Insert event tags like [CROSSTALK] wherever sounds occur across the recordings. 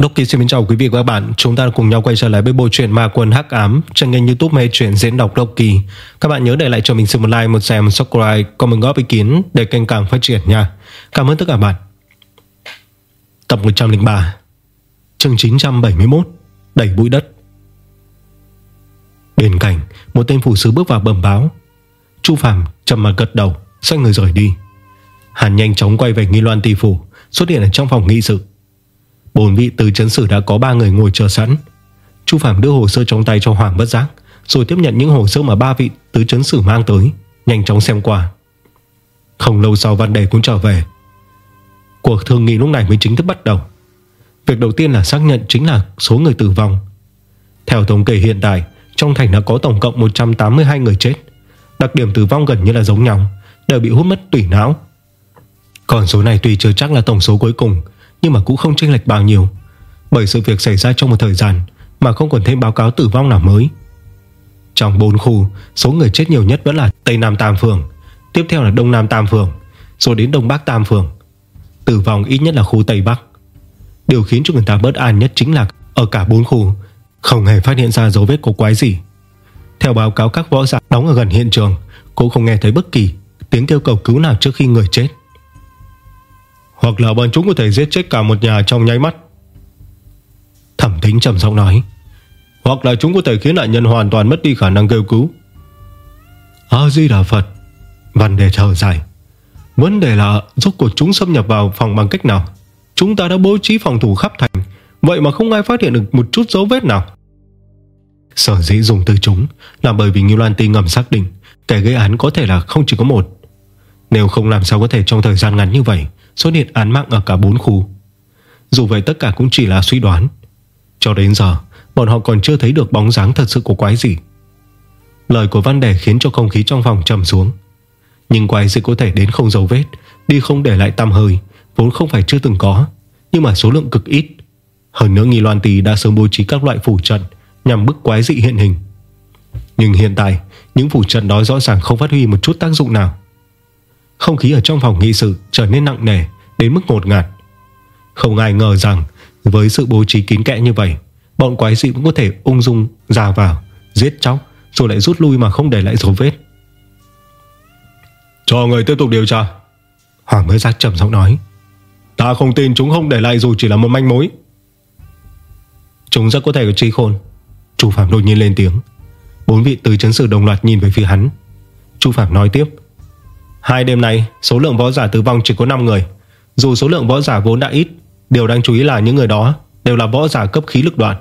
Đốc Kỳ xin chào quý vị và các bạn. Chúng ta cùng nhau quay trở lại với bộ truyện Ma Quân Hắc Ám Trên kênh youtube mê truyện diễn đọc Đốc Kỳ. Các bạn nhớ để lại cho mình xin một like, một share, một subscribe Comment góp ý kiến để kênh càng phát triển nha. Cảm ơn tất cả bạn. Tập 103 Chương 971 Đẩy bụi đất. Bên cạnh Một tên phủ sứ bước vào bẩm báo. Chu Phạm trầm mặt gật đầu Xoay người rời đi. Hàn nhanh chóng quay về nghi loan tỷ phủ Xuất hiện ở trong phòng nghị sự. Bốn vị từ chấn sử đã có ba người ngồi chờ sẵn. Chu Phạm đưa hồ sơ trong tay cho Hoàng bất giác, Rồi tiếp nhận những hồ sơ mà ba vị tứ chấn sử mang tới, Nhanh chóng xem qua. Không lâu sau văn đề cũng trở về. Cuộc thương nghị lúc này mới chính thức bắt đầu. Việc đầu tiên là xác nhận chính là số người tử vong. Theo thống kê hiện tại, Trong thành đã có tổng cộng 182 người chết. Đặc điểm tử vong gần như là giống nhau, Đều bị hút mất tủy não. Còn số này tùy chưa chắc là tổng số cuối cùng nhưng mà cũng không chênh lệch bao nhiêu. Bởi sự việc xảy ra trong một thời gian Mà không còn thêm báo cáo tử vong nào mới. Trong bốn khu, Số người chết nhiều nhất vẫn là Tây Nam Tam Phường, Tiếp theo là Đông Nam Tam Phường, Rồi đến Đông Bắc Tam Phường. Tử vong ít nhất là khu Tây Bắc. Điều khiến cho người ta bớt an nhất chính là Ở cả bốn khu, Không hề phát hiện ra dấu vết của quái gì. Theo báo cáo, các võ giả đóng ở gần hiện trường Cũng không nghe thấy bất kỳ tiếng kêu cầu cứu nào trước khi người chết hoặc là bọn chúng có thể giết chết cả một nhà trong nháy mắt. Thẩm tính trầm giọng nói. Hoặc là chúng có thể khiến nạn nhân hoàn toàn mất đi khả năng kêu cứu. A-di-đà Phật. Văn đề thở dài. Vấn đề là rốt cuộc chúng xâm nhập vào phòng bằng cách nào? Chúng ta đã bố trí phòng thủ khắp thành. Vậy mà không ai phát hiện được một chút dấu vết nào. Sở dĩ dùng từ chúng Là bởi vì Nghiêu Loan Ti ngầm xác định Kẻ gây án có thể là không chỉ có một. Nếu không làm sao có thể trong thời gian ngắn như vậy xuất hiện án mạng ở cả bốn khu. Dù vậy tất cả cũng chỉ là suy đoán. Cho đến giờ, bọn họ còn chưa thấy được bóng dáng thật sự của quái gì. Lời của Văn Đề khiến cho không khí trong phòng trầm xuống. Nhưng quái gì có thể đến không dấu vết, đi không để lại tăm hơi, vốn không phải chưa từng có, nhưng mà số lượng cực ít. Hơn nữa Nghi Loan Tì đã sớm bố trí các loại phủ trận nhằm bức quái dị hiện hình. Nhưng hiện tại, những phủ trận đó rõ ràng không phát huy một chút tác dụng nào. Không khí ở trong phòng nghị sự trở nên nặng nề Đến mức ngột ngạt. Không ai ngờ rằng với sự bố trí kín kẽ như vậy Bọn quái dị cũng có thể ung dung ra vào Giết chóc Rồi lại rút lui mà không để lại dấu vết. Cho người tiếp tục điều tra. Hoàng mới giác trầm giọng nói. Ta không tin chúng không để lại dù chỉ là một manh mối. Chúng rất có thể có trí khôn. Chu Phạm đột nhiên lên tiếng. Bốn vị từ chấn sự đồng loạt nhìn về phía hắn. Chu Phạm nói tiếp Hai đêm nay, số lượng võ giả tử vong chỉ có 5 người. Dù số lượng võ giả vốn đã ít, Điều đáng chú ý là những người đó Đều là võ giả cấp khí lực đoạn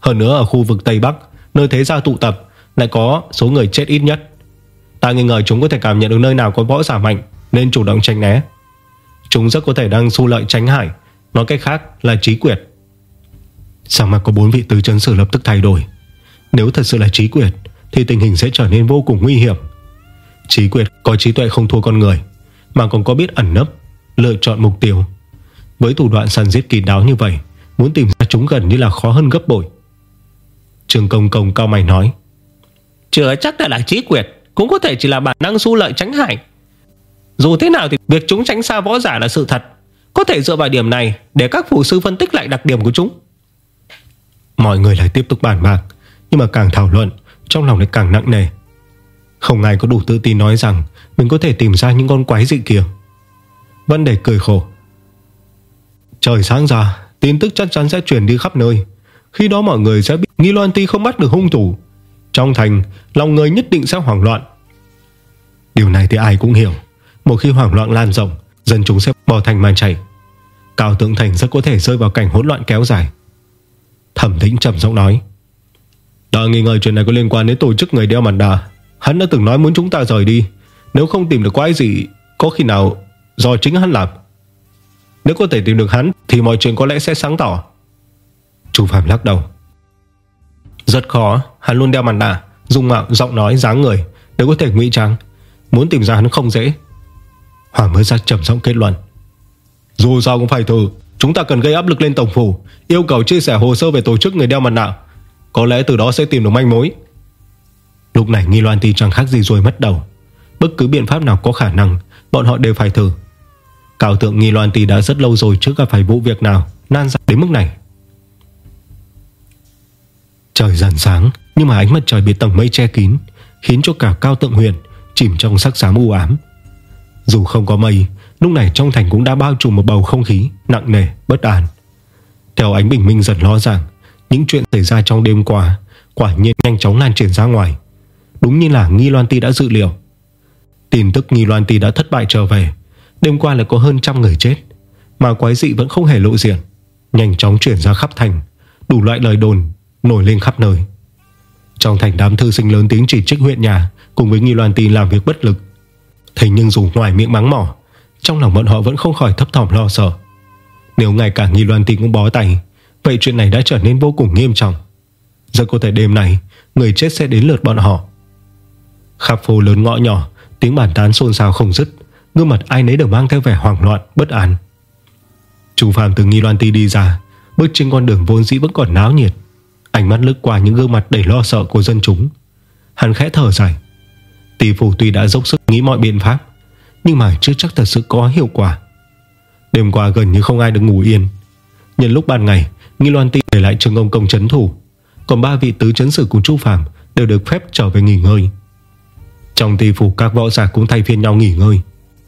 Hơn nữa, ở khu vực Tây Bắc, Nơi thế gia tụ tập, Lại có số người chết ít nhất. Ta nghi ngờ chúng có thể cảm nhận được nơi nào có võ giả mạnh, Nên chủ động tránh né. Chúng rất có thể đang xu lợi tránh hải, Nói cách khác là trí quyệt. Sao mà có bốn vị tứ chân sử lập tức thay đổi? Nếu thật sự là trí quyệt, Thì tình hình sẽ trở nên vô cùng nguy hiểm. Trí quyệt có trí tuệ không thua con người Mà còn có biết ẩn nấp Lựa chọn mục tiêu. Với thủ đoạn săn giết kỳ đáo như vậy Muốn tìm ra chúng gần như là khó hơn gấp bội. Trường công công cao mày nói Chưa chắc đã là trí quyệt Cũng có thể chỉ là bản năng su lợi tránh hại. Dù thế nào thì Việc chúng tránh xa võ giả là sự thật. Có thể dựa vào điểm này Để các phụ sư phân tích lại đặc điểm của chúng. Mọi người lại tiếp tục bàn bạc Nhưng mà càng thảo luận Trong lòng lại càng nặng nề không ai có đủ tự tin nói rằng Mình có thể tìm ra những con quái dị kia. Vân Đề cười khổ. Trời sáng ra, Tin tức chắc chắn sẽ truyền đi khắp nơi. Khi đó mọi người sẽ biết Nghi Loan Ti không bắt được hung thủ. Trong thành, Lòng người nhất định sẽ hoảng loạn. Điều này thì ai cũng hiểu. Một khi hoảng loạn lan rộng, Dân chúng sẽ bỏ thành màn chạy Cao tượng thành rất có thể rơi vào cảnh hỗn loạn kéo dài. Thẩm thính trầm giọng nói. Đã nghi ngờ chuyện này có liên quan đến tổ chức người đeo mặt đà. Hắn đã từng nói muốn chúng ta rời đi. Nếu không tìm được quái gì Có khi nào do chính hắn làm? Nếu có thể tìm được hắn Thì mọi chuyện có lẽ sẽ sáng tỏ. Chú Phạm lắc đầu. Rất khó Hắn luôn đeo mặt nạ Dung mạo, giọng nói, dáng người Đều có thể ngụy trang. Muốn tìm ra hắn không dễ. Hoàng mới ra trầm giọng kết luận. Dù sao cũng phải thử Chúng ta cần gây áp lực lên tổng phủ Yêu cầu chia sẻ hồ sơ về tổ chức người đeo mặt nạ. Có lẽ từ đó sẽ tìm được manh mối. Lúc này Nghi Loan Ti chẳng khác gì rồi mất đầu. Bất cứ biện pháp nào có khả năng Bọn họ đều phải thử. Cao tượng Nghi Loan Ti đã rất lâu rồi trước gặp phải vụ việc nào Nan giải đến mức này. Trời dần sáng Nhưng mà ánh mặt trời bị tầng mây che kín Khiến cho cả cao tượng huyền Chìm trong sắc xám u ám. Dù không có mây Lúc này trong thành cũng đã bao trùm một bầu không khí Nặng nề, bất an. Theo ánh bình minh dần lo ràng Những chuyện xảy ra trong đêm qua Quả nhiên nhanh chóng lan truyền ra ngoài. Đúng như là Nghi Loan Ti đã dự liệu. Tin tức Nghi Loan Ti đã thất bại trở về, Đêm qua lại có hơn trăm người chết, Mà quái dị vẫn không hề lộ diện, Nhanh chóng chuyển ra khắp thành, Đủ loại lời đồn nổi lên khắp nơi. Trong thành đám thư sinh lớn tiếng chỉ trích huyện nhà Cùng với Nghi Loan Ti làm việc bất lực. Thế nhưng dù ngoài miệng mắng mỏ, Trong lòng bọn họ vẫn không khỏi thấp thỏm lo sợ. Nếu ngay cả Nghi Loan Ti cũng bó tay, Vậy chuyện này đã trở nên vô cùng nghiêm trọng. Giờ có thể đêm này Người chết sẽ đến lượt bọn họ. Khắp phố lớn ngõ nhỏ, Tiếng bàn tán xôn xao không dứt, Gương mặt ai nấy đều mang theo vẻ hoảng loạn, Bất an. Chú Phạm từ Nghi Loan Ti đi ra, Bước trên con đường vốn dĩ vẫn còn náo nhiệt. Ánh mắt lướt qua những gương mặt đầy lo sợ của dân chúng. Hắn khẽ thở dài. Tỷ phủ tuy đã dốc sức nghĩ mọi biện pháp, Nhưng mà chưa chắc thật sự có hiệu quả. Đêm qua gần như không ai được ngủ yên. Nhân lúc ban ngày, Nghi Loan Ti để lại trường ông công chấn thủ. Còn ba vị tứ chấn sử của Chu Phạm Đều được phép trở về nghỉ ngơi. Trong tỷ phủ các võ giả cũng thay phiên nhau nghỉ ngơi.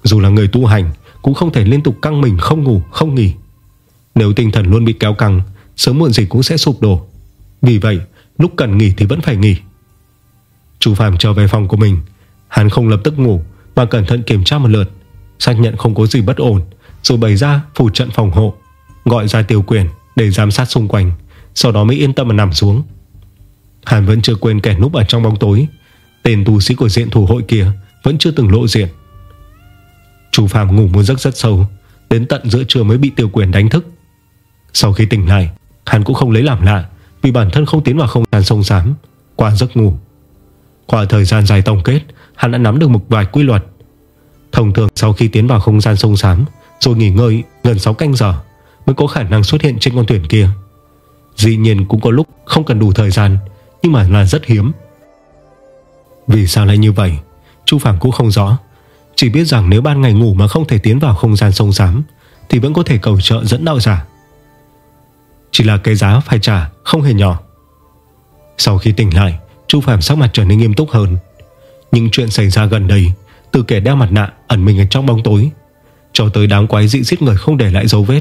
Dù là người tu hành, Cũng không thể liên tục căng mình, không ngủ, không nghỉ. Nếu tinh thần luôn bị kéo căng, Sớm muộn gì cũng sẽ sụp đổ. Vì vậy, lúc cần nghỉ thì vẫn phải nghỉ. Chú Phạm trở về phòng của mình. Hắn không lập tức ngủ, Mà cẩn thận kiểm tra một lượt. Xác nhận không có gì bất ổn, Rồi bày ra phủ trận phòng hộ, Gọi ra tiêu quyền để giám sát xung quanh, Sau đó mới yên tâm mà nằm xuống. Hắn vẫn chưa quên kẻ núp ở trong bóng tối. Tên tu sĩ của diện thủ hội kia Vẫn chưa từng lộ diện. Chú Phạm ngủ một giấc rất sâu, Đến tận giữa trưa mới bị tiêu quyền đánh thức. Sau khi tỉnh lại, Hắn cũng không lấy làm lạ Vì bản thân không tiến vào không gian sông sám Qua giấc ngủ. Qua thời gian dài tổng kết, Hắn đã nắm được một vài quy luật. Thông thường sau khi tiến vào không gian sông sám Rồi nghỉ ngơi gần 6 canh giờ Mới có khả năng xuất hiện trên con thuyền kia. Dĩ nhiên cũng có lúc không cần đủ thời gian, Nhưng mà là rất hiếm. Vì sao lại như vậy? Chu Phạm cũng không rõ. Chỉ biết rằng nếu ban ngày ngủ mà không thể tiến vào không gian sông giám Thì vẫn có thể cầu trợ dẫn đạo giả. Chỉ là cái giá phải trả, Không hề nhỏ. Sau khi tỉnh lại, Chu Phạm sắc mặt trở nên nghiêm túc hơn. Những chuyện xảy ra gần đây, Từ kẻ đeo mặt nạ ẩn mình ở trong bóng tối, Cho tới đám quái dị giết người không để lại dấu vết,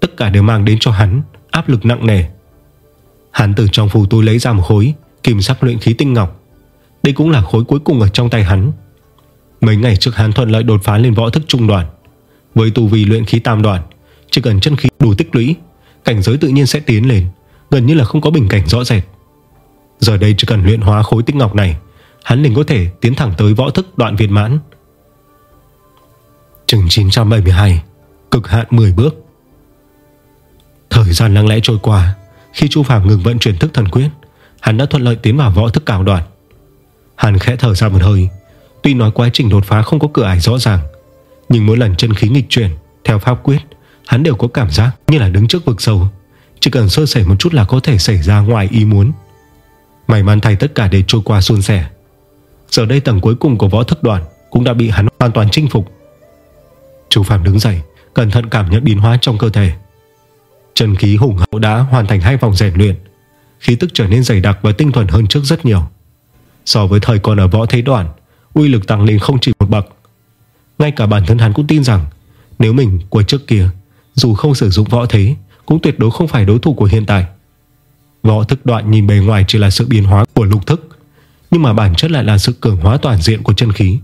Tất cả đều mang đến cho hắn Áp lực nặng nề. Hắn từ trong phù túi lấy ra một khối Kim sắc luyện khí tinh ngọc đây cũng là khối cuối cùng ở trong tay hắn. Mấy ngày trước hắn thuận lợi đột phá lên võ thức trung đoàn Với tù vi luyện khí tam đoàn Chỉ cần chân khí đủ tích lũy, Cảnh giới tự nhiên sẽ tiến lên, Gần như là không có bình cảnh rõ rệt. Giờ đây chỉ cần luyện hóa khối tích ngọc này, Hắn liền có thể tiến thẳng tới võ thức đoạn viên mãn. Chừng 972 Cực hạn 10 bước. Thời gian lặng lẽ trôi qua, Khi Chu Phạm ngừng vận chuyển thức thần quyết, Hắn đã thuận lợi tiến vào võ thức cao đoạn. Hắn khẽ thở ra một hơi. Tuy nói quá trình đột phá không có cửa ải rõ ràng, Nhưng mỗi lần chân khí nghịch chuyển, Theo pháp quyết, Hắn đều có cảm giác như là đứng trước vực sâu. Chỉ cần sơ sẩy một chút là có thể xảy ra ngoài ý muốn. May mắn thay tất cả để trôi qua suôn sẻ. Giờ đây tầng cuối cùng của võ thức đoàn Cũng đã bị hắn hoàn toàn chinh phục. Chú Phạm đứng dậy, Cẩn thận cảm nhận biến hóa trong cơ thể. Trần khí hùng hậu đã hoàn thành hai vòng rèn luyện. Khí tức trở nên dày đặc và tinh thuần hơn trước rất nhiều. So với thời còn ở võ thế đoàn Uy lực tăng lên không chỉ một bậc. Ngay cả bản thân hắn cũng tin rằng, Nếu mình của trước kia, Dù không sử dụng võ thế, Cũng tuyệt đối không phải đối thủ của hiện tại. Võ thức đoạn nhìn bề ngoài chỉ là sự biến hóa của lục thức, nhưng mà bản chất lại là sự cường hóa toàn diện của chân khí.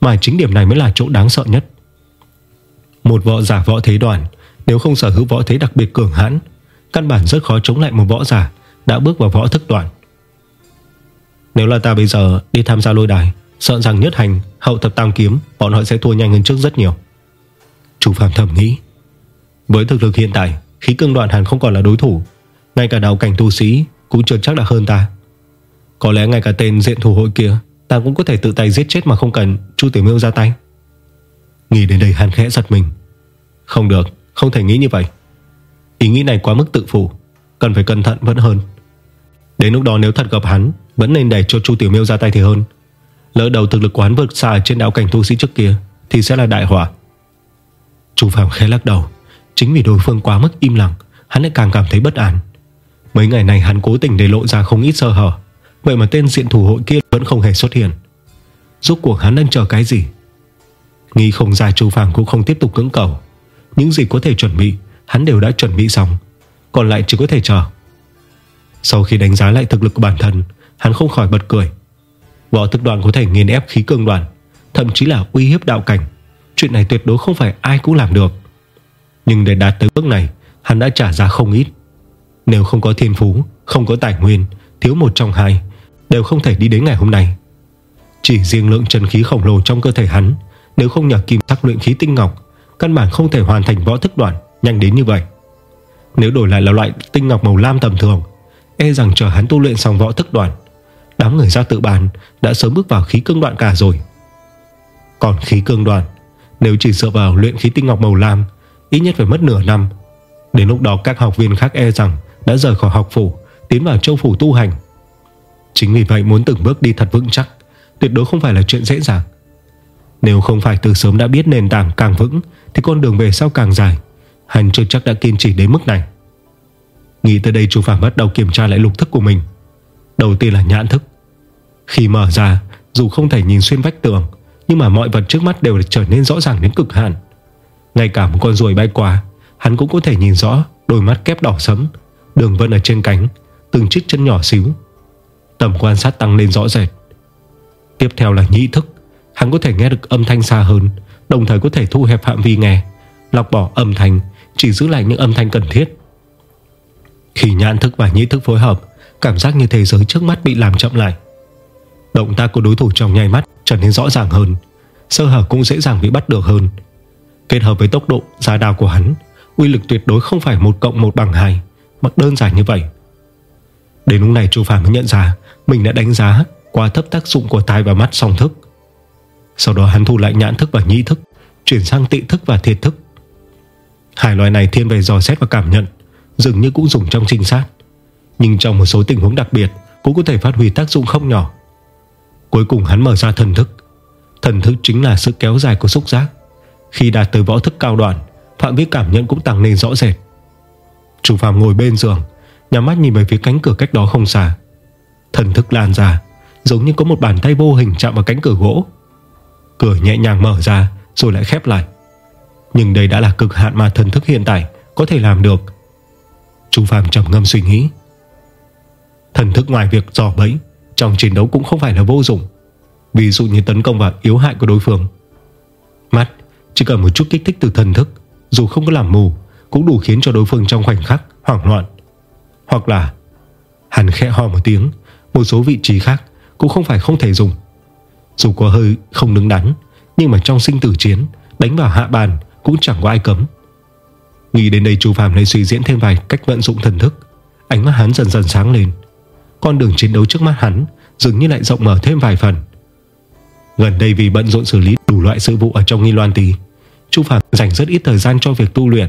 Mà chính điểm này mới là chỗ đáng sợ nhất. Một võ giả võ thế đoàn Nếu không sở hữu võ thế đặc biệt cường hãn, Căn bản rất khó chống lại một võ giả Đã bước vào võ thức đoạn. Nếu là ta bây giờ đi tham gia lôi đài Sợ rằng nhất hành Hậu thập tam kiếm Bọn họ sẽ thua nhanh hơn trước rất nhiều. Chủ phạm thầm nghĩ. Với thực lực hiện tại Khí cương đoạn hẳn không còn là đối thủ. Ngay cả đạo cảnh tu sĩ Cũng chưa chắc đã hơn ta. Có lẽ ngay cả tên diện thủ hội kia Ta cũng có thể tự tay giết chết mà không cần Chu Tiểu Miêu ra tay. Nghĩ đến đây hắn khẽ giật mình. Không được, không thể nghĩ như vậy. Ý nghĩ này quá mức tự phụ Cần phải cẩn thận vẫn hơn. Đến lúc đó nếu thật gặp hắn, Vẫn nên để cho Chu Tiểu Miêu ra tay thì hơn. Lỡ đầu thực lực quán vượt xa trên đạo cảnh tu sĩ trước kia, Thì sẽ là đại hỏa Chu Phạm khẽ lắc đầu. Chính vì đối phương quá mức im lặng, Hắn lại càng cảm thấy bất an. Mấy ngày này hắn cố tình để lộ ra không ít sơ hở. Vậy mà tên diện thủ hội kia vẫn không hề xuất hiện. Rốt cuộc hắn đang chờ cái gì? Nghĩ không ra Chu Phạm cũng không tiếp tục cứng cầu. Những gì có thể chuẩn bị, Hắn đều đã chuẩn bị xong. Còn lại chỉ có thể chờ. Sau khi đánh giá lại thực lực của bản thân Hắn không khỏi bật cười. Võ thực đoàn có thể nghiền ép khí cường đoàn Thậm chí là uy hiếp đạo cảnh. Chuyện này tuyệt đối không phải ai cũng làm được. Nhưng để đạt tới bước này Hắn đã trả giá không ít. Nếu không có thiên phú, không có tài nguyên Thiếu một trong hai Đều không thể đi đến ngày hôm nay. Chỉ riêng lượng chân khí khổng lồ trong cơ thể hắn Nếu không nhờ kim thắc luyện khí tinh ngọc Căn bản không thể hoàn thành võ thức đoạn Nhanh đến như vậy. Nếu đổi lại là loại tinh ngọc màu lam tầm thường E rằng chờ hắn tu luyện xong võ thức đoạn Đám người ra tự bàn Đã sớm bước vào khí cương đoạn cả rồi. Còn khí cương đoạn, Nếu chỉ dựa vào luyện khí tinh ngọc màu lam, Ít nhất phải mất nửa năm. Đến lúc đó các học viên khác e rằng Đã rời khỏi học phủ, Tiến vào châu phủ tu hành. Chính vì vậy muốn từng bước đi thật vững chắc, Tuyệt đối không phải là chuyện dễ dàng. Nếu không phải từ sớm đã biết nền tảng càng vững, Thì con đường về sau càng dài. Hắn chưa chắc đã kiên trì đến mức này. Nghĩ tới đây chú Phạm bắt đầu kiểm tra lại lục thức của mình. Đầu tiên là nhãn thức. Khi mở ra, Dù không thể nhìn xuyên vách tường, Nhưng mà mọi vật trước mắt đều trở nên rõ ràng đến cực hạn. Ngay cả một con ruồi bay qua, Hắn cũng có thể nhìn rõ Đôi mắt kép đỏ sấm Đường vân ở trên cánh, Từng chiếc chân nhỏ xíu. Tầm quan sát tăng lên rõ rệt. Tiếp theo là nhĩ thức. Hắn có thể nghe được âm thanh xa hơn, Đồng thời có thể thu hẹp phạm vi nghe. Lọc bỏ âm thanh, Chỉ giữ lại những âm thanh cần thiết. Khi nhãn thức và nhĩ thức phối hợp, Cảm giác như thế giới trước mắt bị làm chậm lại. Động tác của đối thủ trong nháy mắt Trở nên rõ ràng hơn, Sơ hở cũng dễ dàng bị bắt được hơn. Kết hợp với tốc độ giá đào của hắn, Uy lực tuyệt đối không phải một cộng một bằng hai Mà đơn giản như vậy. Đến lúc này Chu Phạm mới nhận ra Mình đã đánh giá quá thấp tác dụng của tai và mắt song thức. Sau đó hắn thu lại nhãn thức và nhĩ thức, Chuyển sang tị thức và thiệt thức. Hai loại này thiên về dò xét và cảm nhận. Dường như cũng dùng trong trinh sát. Nhưng trong một số tình huống đặc biệt, Cũng có thể phát huy tác dụng không nhỏ. Cuối cùng hắn mở ra thần thức. Thần thức chính là sự kéo dài của xúc giác. Khi đạt tới võ thức cao đoạn, Phạm vi cảm nhận cũng tăng lên rõ rệt. Chủ Phạm ngồi bên giường, Nhắm mắt nhìn về phía cánh cửa cách đó không xa. Thần thức lan ra, Giống như có một bàn tay vô hình chạm vào cánh cửa gỗ. Cửa nhẹ nhàng mở ra, Rồi lại khép lại. Nhưng đây đã là cực hạn mà thần thức hiện tại Có thể làm được. Trung Phạm trầm ngâm suy nghĩ. Thần thức ngoài việc dò bẫy, Trong chiến đấu cũng không phải là vô dụng. Ví dụ như tấn công vào yếu hại của đối phương. Mắt, Chỉ cần một chút kích thích từ thần thức, Dù không có làm mù, Cũng đủ khiến cho đối phương trong khoảnh khắc hoảng loạn. Hoặc là, Hắn khẽ ho một tiếng, Một số vị trí khác cũng không phải không thể dùng. Dù có hơi không đứng đắn, Nhưng mà trong sinh tử chiến, Đánh vào hạ bàn cũng chẳng có ai cấm. Nghĩ đến đây Chu Phạm lại suy diễn thêm vài cách vận dụng thần thức. Ánh mắt hắn dần dần sáng lên. Con đường chiến đấu trước mắt hắn Dường như lại rộng mở thêm vài phần. Gần đây vì bận rộn xử lý đủ loại sự vụ ở trong nghi loan tì Chu Phạm dành rất ít thời gian cho việc tu luyện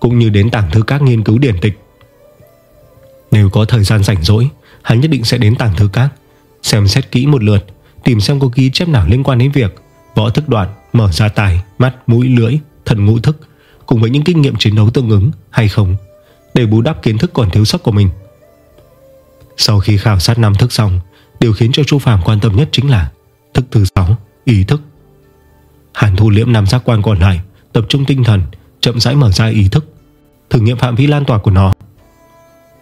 Cũng như đến tảng thư các nghiên cứu điển tịch. Nếu có thời gian rảnh rỗi Hắn nhất định sẽ đến tảng thư các Xem xét kỹ một lượt Tìm xem có ghi chép nào liên quan đến việc Võ thức đoạn, mở ra tài, mắt, mũi, lưỡi Thần ngũ thức. Cùng với những kinh nghiệm chiến đấu tương ứng hay không Để bù đắp kiến thức còn thiếu sót của mình. Sau khi khảo sát năm thức xong Điều khiến cho Chu Phàm quan tâm nhất chính là Thức thứ 6, ý thức. Hàn thu liễm năm giác quan còn lại Tập trung tinh thần Chậm rãi mở ra ý thức Thử nghiệm phạm vi lan tỏa của nó.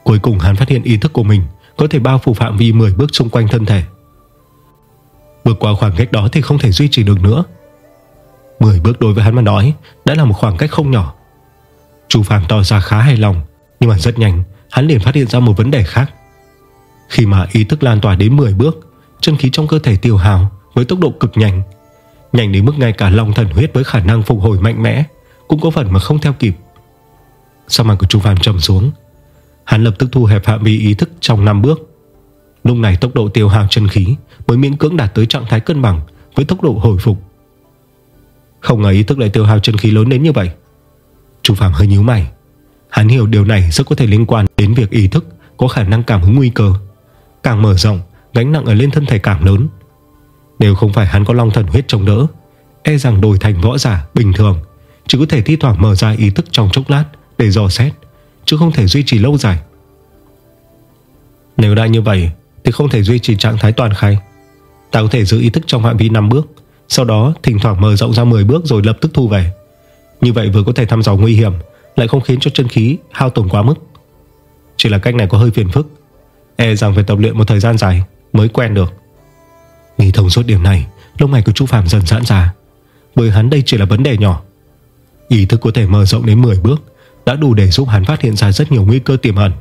Cuối cùng hắn phát hiện ý thức của mình Có thể bao phủ phạm vi 10 bước xung quanh thân thể. Vượt qua khoảng cách đó thì không thể duy trì được nữa. 10 bước đối với hắn mà nói, Đã là một khoảng cách không nhỏ. Chu Phạm tỏ ra khá hài lòng, Nhưng mà rất nhanh, Hắn liền phát hiện ra một vấn đề khác. Khi mà ý thức lan tỏa đến 10 bước, Chân khí trong cơ thể tiêu hào Với tốc độ cực nhanh Nhanh đến mức ngay cả lòng thần huyết với khả năng phục hồi mạnh mẽ Cũng có phần mà không theo kịp. Sau mặt của Chu Phạm trầm xuống, Hắn lập tức thu hẹp phạm vi ý thức trong 5 bước. Lúc này tốc độ tiêu hào chân khí Mới miễn cưỡng đạt tới trạng thái cân bằng Với tốc độ hồi phục. Không ngờ ý thức lại tiêu hao chân khí lớn đến như vậy. Chu Phạm hơi nhíu mày. Hắn hiểu điều này rất có thể liên quan đến việc ý thức Có khả năng cảm hứng nguy cơ. Càng mở rộng, Gánh nặng ở lên thân thể càng lớn. Nếu không phải hắn có long thần huyết chống đỡ E rằng đổi thành võ giả bình thường, Chỉ có thể thi thoảng mở ra ý thức trong chốc lát Để dò xét, Chứ không thể duy trì lâu dài. Nếu đã như vậy, Thì không thể duy trì trạng thái toàn khai. Ta có thể giữ ý thức trong phạm vi 5 bước. Sau đó, thỉnh thoảng mở rộng ra 10 bước Rồi lập tức thu về. Như vậy vừa có thể thăm dò nguy hiểm, Lại không khiến cho chân khí hao tổn quá mức. Chỉ là cách này có hơi phiền phức. E rằng phải tập luyện một thời gian dài Mới quen được. Nghĩ thông suốt điểm này Lông mày của chú Phạm dần giãn ra. Bởi hắn đây chỉ là vấn đề nhỏ. Ý thức có thể mở rộng đến 10 bước Đã đủ để giúp hắn phát hiện ra rất nhiều nguy cơ tiềm ẩn.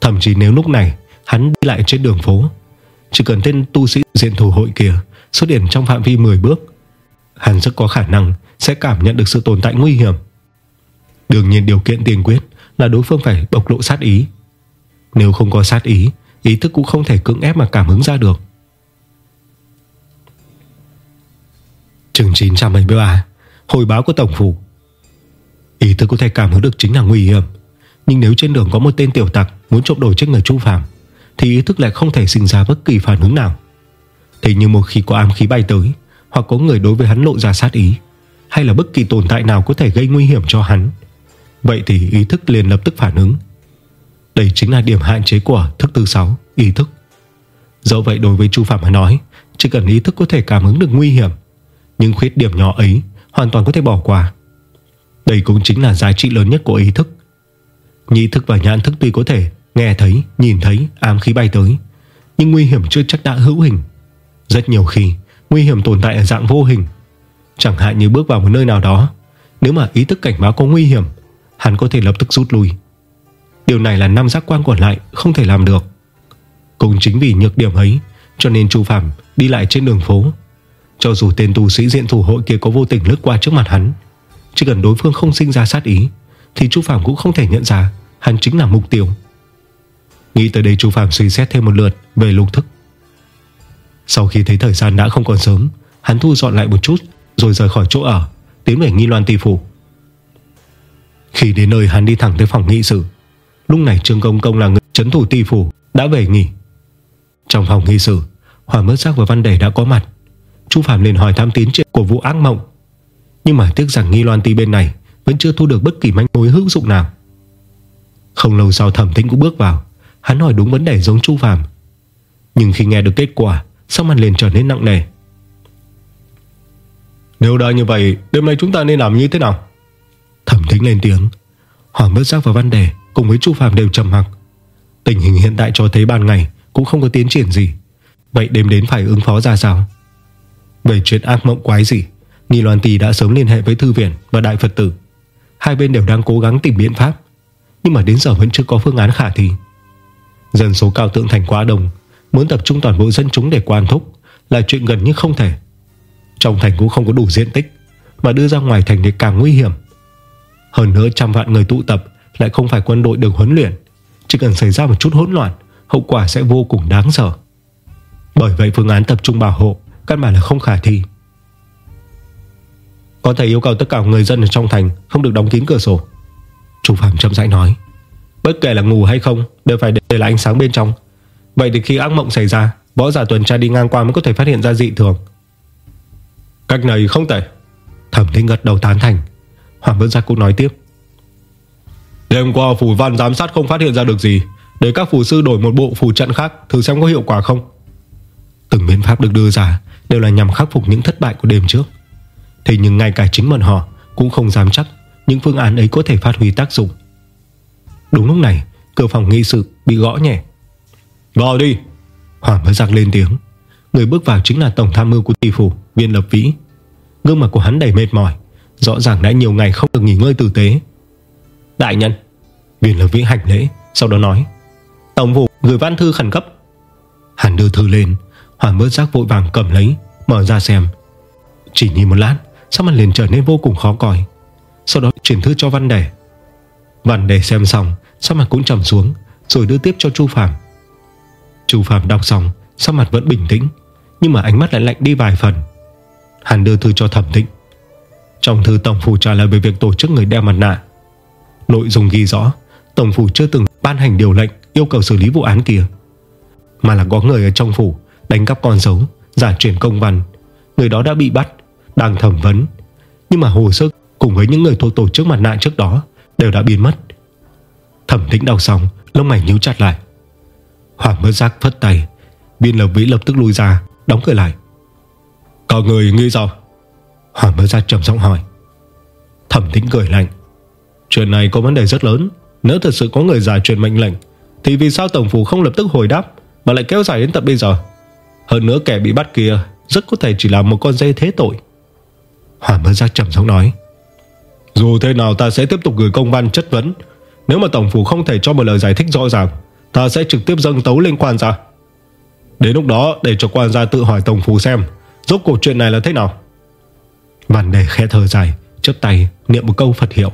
Thậm chí nếu lúc này Hắn đi lại trên đường phố, Chỉ cần tên tu sĩ diện thủ hội kia Xuất hiện trong phạm vi 10 bước. Hắn rất có khả năng Sẽ cảm nhận được sự tồn tại nguy hiểm. Đương nhiên điều kiện tiền quyết Là đối phương phải bộc lộ sát ý. Nếu không có sát ý Ý thức cũng không thể cưỡng ép mà cảm hứng ra được. Trường 973 Hồi báo của Tổng phủ. Ý thức có thể cảm hứng được chính là nguy hiểm, Nhưng nếu trên đường có một tên tiểu tặc Muốn trộm đồ trên người Chu Phạm, Thì ý thức lại không thể sinh ra bất kỳ phản ứng nào. Thế nhưng một khi có ám khí bay tới Hoặc có người đối với hắn lộ ra sát ý Hay là bất kỳ tồn tại nào có thể gây nguy hiểm cho hắn Vậy thì ý thức liền lập tức phản ứng. Đây chính là điểm hạn chế của thức thứ 6 Ý thức. Do vậy đối với Chu Phạm mà nói Chỉ cần ý thức có thể cảm ứng được nguy hiểm Nhưng khuyết điểm nhỏ ấy Hoàn toàn có thể bỏ qua. Đây cũng chính là giá trị lớn nhất của ý thức. Nhị thức và nhãn thức tuy có thể Nghe thấy, nhìn thấy ám khí bay tới Nhưng nguy hiểm chưa chắc đã hữu hình. Rất nhiều khi, Nguy hiểm tồn tại ở dạng vô hình. Chẳng hạn như bước vào một nơi nào đó, Nếu mà ý thức cảnh báo có nguy hiểm, Hắn có thể lập tức rút lui. Điều này là năm giác quan còn lại Không thể làm được. Cũng chính vì nhược điểm ấy, Cho nên Chu Phạm đi lại trên đường phố. Cho dù tên tu sĩ diện thủ hội kia có vô tình lướt qua trước mặt hắn, Chỉ cần đối phương không sinh ra sát ý, Thì Chu Phạm cũng không thể nhận ra Hắn chính là mục tiêu. Nghĩ tới đây Chu Phạm suy xét thêm một lượt Về lục thức. Sau khi thấy thời gian đã không còn sớm, Hắn thu dọn lại một chút, Rồi rời khỏi chỗ ở, Tiến về nghi loan ti phủ. Khi đến nơi hắn đi thẳng tới phòng nghị sự, Lúc này Trương Công Công là người chấn thủ ti phủ, Đã về nghỉ. Trong phòng nghị sự Hoàng Mất Giác và Văn Đề đã có mặt. Chu Phạm liền hỏi thăm tiến triển của vụ ác mộng. Nhưng mà tiếc rằng nghi loan ti bên này Vẫn chưa thu được bất kỳ manh mối hữu dụng nào. Không lâu sau thẩm tĩnh cũng bước vào, Hắn hỏi đúng vấn đề giống Chu Phạm. Nhưng khi nghe được kết quả Sao mặt liền trở nên nặng nề? Nếu đã như vậy, Đêm nay chúng ta nên làm như thế nào? Thẩm thính lên tiếng. Hoàng Bất Giác và Văn Đề cùng với Chu Phạm đều trầm mặc. Tình hình hiện tại cho thấy ban ngày Cũng không có tiến triển gì. Vậy đêm đến phải ứng phó ra sao? Về chuyện ác mộng quái gì Nghi Loan Tì đã sớm liên hệ với Thư viện Và Đại Phật Tử. Hai bên đều đang cố gắng tìm biện pháp. Nhưng mà đến giờ vẫn chưa có phương án khả thi. Dân số cao tượng thành quá đông Muốn tập trung toàn bộ dân chúng để quan thúc Là chuyện gần như không thể. Trong thành cũng không có đủ diện tích Mà đưa ra ngoài thành thì càng nguy hiểm. Hơn nữa trăm vạn người tụ tập Lại không phải quân đội được huấn luyện, Chỉ cần xảy ra một chút hỗn loạn, Hậu quả sẽ vô cùng đáng sợ. Bởi vậy phương án tập trung bảo hộ Căn bản là không khả thi. Có thể yêu cầu tất cả người dân ở trong thành Không được đóng kín cửa sổ. Trung Phạm chậm rãi nói, Bất kể là ngủ hay không, Đều phải để lại ánh sáng bên trong. Vậy thì khi ác mộng xảy ra, Võ giả tuần tra đi ngang qua mới có thể phát hiện ra dị thường. Cách này không tệ. Thẩm linh gật đầu tán thành. Hoàng Vân Giác cũng nói tiếp. Đêm qua phủ văn giám sát không phát hiện ra được gì. Để các phủ sư đổi một bộ phù trận khác, Thử xem có hiệu quả không. Từng biện pháp được đưa ra Đều là nhằm khắc phục những thất bại của đêm trước. Thế nhưng ngay cả chính bọn họ Cũng không dám chắc Những phương án ấy có thể phát huy tác dụng. Đúng lúc này, Cửa phòng nghi sự bị gõ nhẹ. Vào đi. Hoàng mới giặc lên tiếng. Người bước vào chính là tổng tham mưu của tỷ phủ, Viên lập vĩ. Gương mặt của hắn đầy mệt mỏi. Rõ ràng đã nhiều ngày không được nghỉ ngơi tử tế. Đại nhân. Viên lập vĩ hành lễ, Sau đó nói. Tổng vụ gửi văn thư khẩn cấp. Hắn đưa thư lên. Hoàng bớt giác vội vàng cầm lấy, Mở ra xem. Chỉ nhìn một lát Sao mặt liền trở nên vô cùng khó coi. Sau đó chuyển thư cho văn đề Văn đề xem xong Sao mặt cũng trầm xuống, Rồi đưa tiếp cho Chu Phạm Chu Phạm đọc xong Sao mặt vẫn bình tĩnh, Nhưng mà ánh mắt lại lạnh đi vài phần. Hắn đưa thư cho thẩm thịnh. Trong thư Tổng phủ trả lời về việc tổ chức người đeo mặt nạ. Nội dung ghi rõ, Tổng phủ chưa từng ban hành điều lệnh Yêu cầu xử lý vụ án kia, Mà là có người ở trong phủ Đánh cắp con dấu, Giả chuyển công văn. Người đó đã bị bắt, Đang thẩm vấn. Nhưng mà hồ sơ cùng với những người thuộc tổ chức mặt nạ trước đó Đều đã biến mất. Thẩm tĩnh đọc xong, Lông mày nhíu chặt lại. Hoàng bất giác phất tay. Biên lập vĩ lập tức lui ra, Đóng cửa lại. Có người nghĩ sao Hoàng bất giác trầm giọng hỏi. Thẩm tính cười lạnh. Chuyện này có vấn đề rất lớn. Nếu thật sự có người giả truyền mệnh lệnh, Thì vì sao tổng phủ không lập tức hồi đáp Mà lại kéo dài đến tận bây giờ? Hơn nữa kẻ bị bắt kia Rất có thể chỉ là một con dê thế tội. Hoàng bất giác trầm giọng nói. Dù thế nào ta sẽ tiếp tục gửi công văn chất vấn. Nếu mà tổng phủ không thể cho một lời giải thích rõ ràng Ta sẽ trực tiếp dâng tấu lên quan gia. Đến lúc đó, để cho quan gia tự hỏi tổng phủ xem, Rốt cuộc chuyện này là thế nào. Văn đề khẽ thở dài chấp tay niệm một câu Phật hiệu.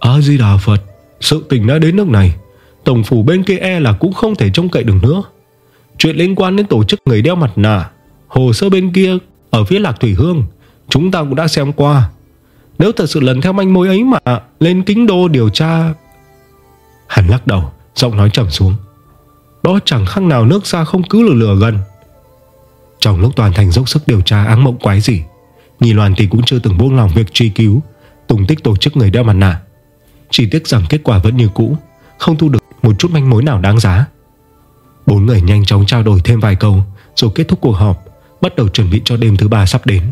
A-di-đà Phật, Sự tình đã đến nước này. Tổng phủ bên kia e là cũng không thể trông cậy được nữa. Chuyện liên quan đến tổ chức người đeo mặt nạ, Hồ sơ bên kia Ở phía Lạc Thủy Hương, Chúng ta cũng đã xem qua. Nếu thật sự lần theo manh mối ấy mà, Lên kính đô điều tra. Hắn lắc đầu. Giọng nói trầm xuống. Đó chẳng khác nào nước ra không cứ lừa lừa gần. Trong lúc toàn thành dốc sức điều tra áng mộng quái gì Nhì Loan thì cũng chưa từng buông lòng việc truy cứu Tùng tích tổ chức người đeo mặt nạ. Chỉ tiếc rằng kết quả vẫn như cũ, Không thu được một chút manh mối nào đáng giá. Bốn người nhanh chóng trao đổi thêm vài câu, Rồi kết thúc cuộc họp, Bắt đầu chuẩn bị cho đêm thứ ba sắp đến.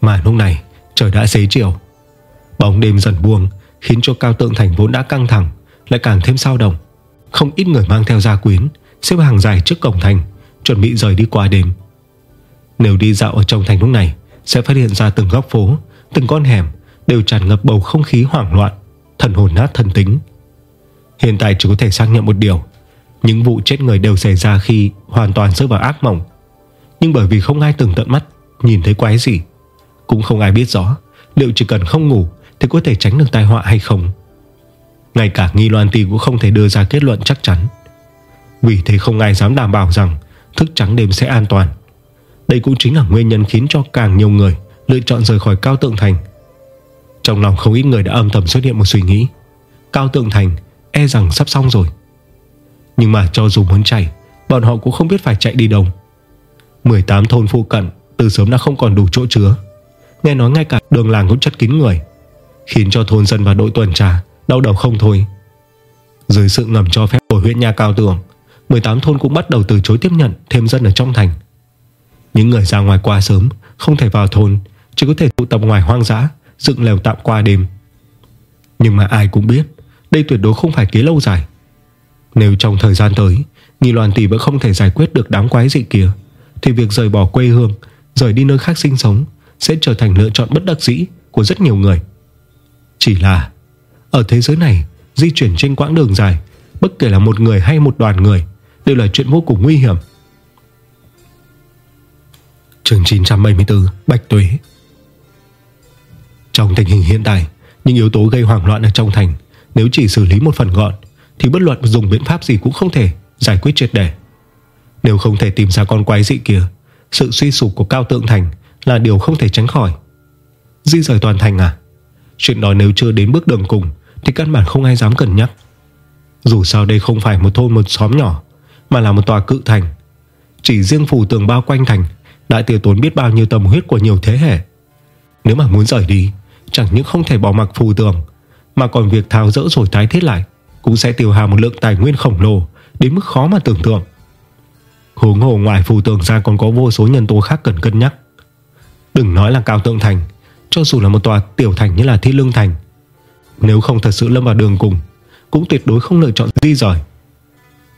Mà lúc này, Trời đã xế chiều. Bóng đêm dần buông, Khiến cho cao tượng thành vốn đã căng thẳng. Lại càng thêm sao động. Không ít người mang theo gia quyến, Xếp hàng dài trước cổng thành, Chuẩn bị rời đi qua đêm. Nếu đi dạo ở trong thành lúc này, Sẽ phát hiện ra từng góc phố, Từng con hẻm đều tràn ngập bầu không khí hoảng loạn, Thần hồn nát thần tính. Hiện tại chỉ có thể xác nhận một điều, Những vụ chết người đều xảy ra khi Hoàn toàn rơi vào ác mộng. Nhưng bởi vì không ai từng tận mắt, Nhìn thấy quái gì, Cũng không ai biết rõ Liệu chỉ cần không ngủ Thì có thể tránh được tai họa hay không. Ngay cả nghi loan Ti cũng không thể đưa ra kết luận chắc chắn. Vì thế không ai dám đảm bảo rằng Thức trắng đêm sẽ an toàn. Đây cũng chính là nguyên nhân khiến cho càng nhiều người Lựa chọn rời khỏi Cao Tượng Thành. Trong lòng không ít người đã âm thầm xuất hiện một suy nghĩ. Cao Tượng Thành E rằng sắp xong rồi. Nhưng mà cho dù muốn chạy, Bọn họ cũng không biết phải chạy đi đâu. 18 thôn phụ cận Từ sớm đã không còn đủ chỗ chứa. Nghe nói ngay cả đường làng cũng chất kín người, Khiến cho thôn dân và đội tuần tra Đau đầu không thôi. Dưới sự ngầm cho phép của huyện nhà cao tường 18 thôn cũng bắt đầu từ chối tiếp nhận Thêm dân ở trong thành. Những người ra ngoài qua sớm, Không thể vào thôn, Chỉ có thể tụ tập ngoài hoang dã, Dựng lều tạm qua đêm. Nhưng mà ai cũng biết, Đây tuyệt đối không phải kế lâu dài. Nếu trong thời gian tới, Nghi loàn tỷ vẫn không thể giải quyết được đám quái dị kia, Thì việc rời bỏ quê hương, Rời đi nơi khác sinh sống Sẽ trở thành lựa chọn bất đắc dĩ Của rất nhiều người. Chỉ là ở thế giới này, Di chuyển trên quãng đường dài, Bất kể là một người hay một đoàn người, Đều là chuyện vô cùng nguy hiểm. Trường 974 Bạch Tuế. Trong tình hình hiện tại, Những yếu tố gây hoảng loạn ở trong thành, Nếu chỉ xử lý một phần gọn, Thì bất luận dùng biện pháp gì cũng không thể Giải quyết triệt đề Nếu không thể tìm ra con quái dị kia, Sự suy sụp của cao tượng thành Là điều không thể tránh khỏi. Di rời toàn thành à? Chuyện đó nếu chưa đến bước đường cùng thì căn bản không ai dám cân nhắc. Dù sao đây không phải một thôn một xóm nhỏ, Mà là một tòa cự thành. Chỉ riêng phủ tường bao quanh thành đã tiêu tốn biết bao nhiêu tâm huyết của nhiều thế hệ. Nếu mà muốn rời đi, Chẳng những không thể bỏ mặc phù tường, Mà còn việc tháo rỡ rồi tái thiết lại Cũng sẽ tiêu hao một lượng tài nguyên khổng lồ Đến mức khó mà tưởng tượng. Hướng hồ ngoài phù tường ra còn có vô số nhân tố khác cần cân nhắc. Đừng nói là cao tượng thành, Cho dù là một tòa tiểu thành như là Thi Lương Thành nếu không thật sự lâm vào đường cùng, Cũng tuyệt đối không lựa chọn di rời.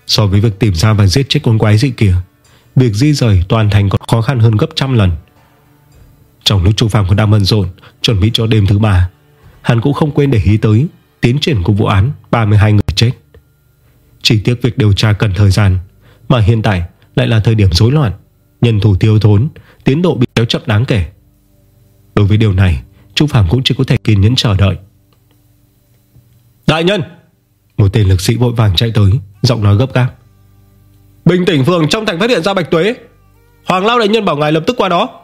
So với việc tìm ra và giết chết con quái dị kia, Việc di rời toàn thành còn khó khăn hơn gấp trăm lần. Trong lúc Trung Phạm còn đang bận rộn, Chuẩn bị cho đêm thứ ba, Hắn cũng không quên để ý tới Tiến triển của vụ án 32 người chết. Chỉ tiếc việc điều tra cần thời gian, Mà hiện tại lại là thời điểm rối loạn, Nhân thủ tiêu thốn, Tiến độ bị kéo chậm đáng kể. Đối với điều này Trung Phạm cũng chỉ có thể kiên nhẫn chờ đợi. Đại nhân! Một tên lực sĩ vội vàng chạy tới Giọng nói gấp gáp. Bình tĩnh phường trong thành phát hiện ra Bạch Tuế. Hoàng Lao đại nhân bảo ngài lập tức qua đó.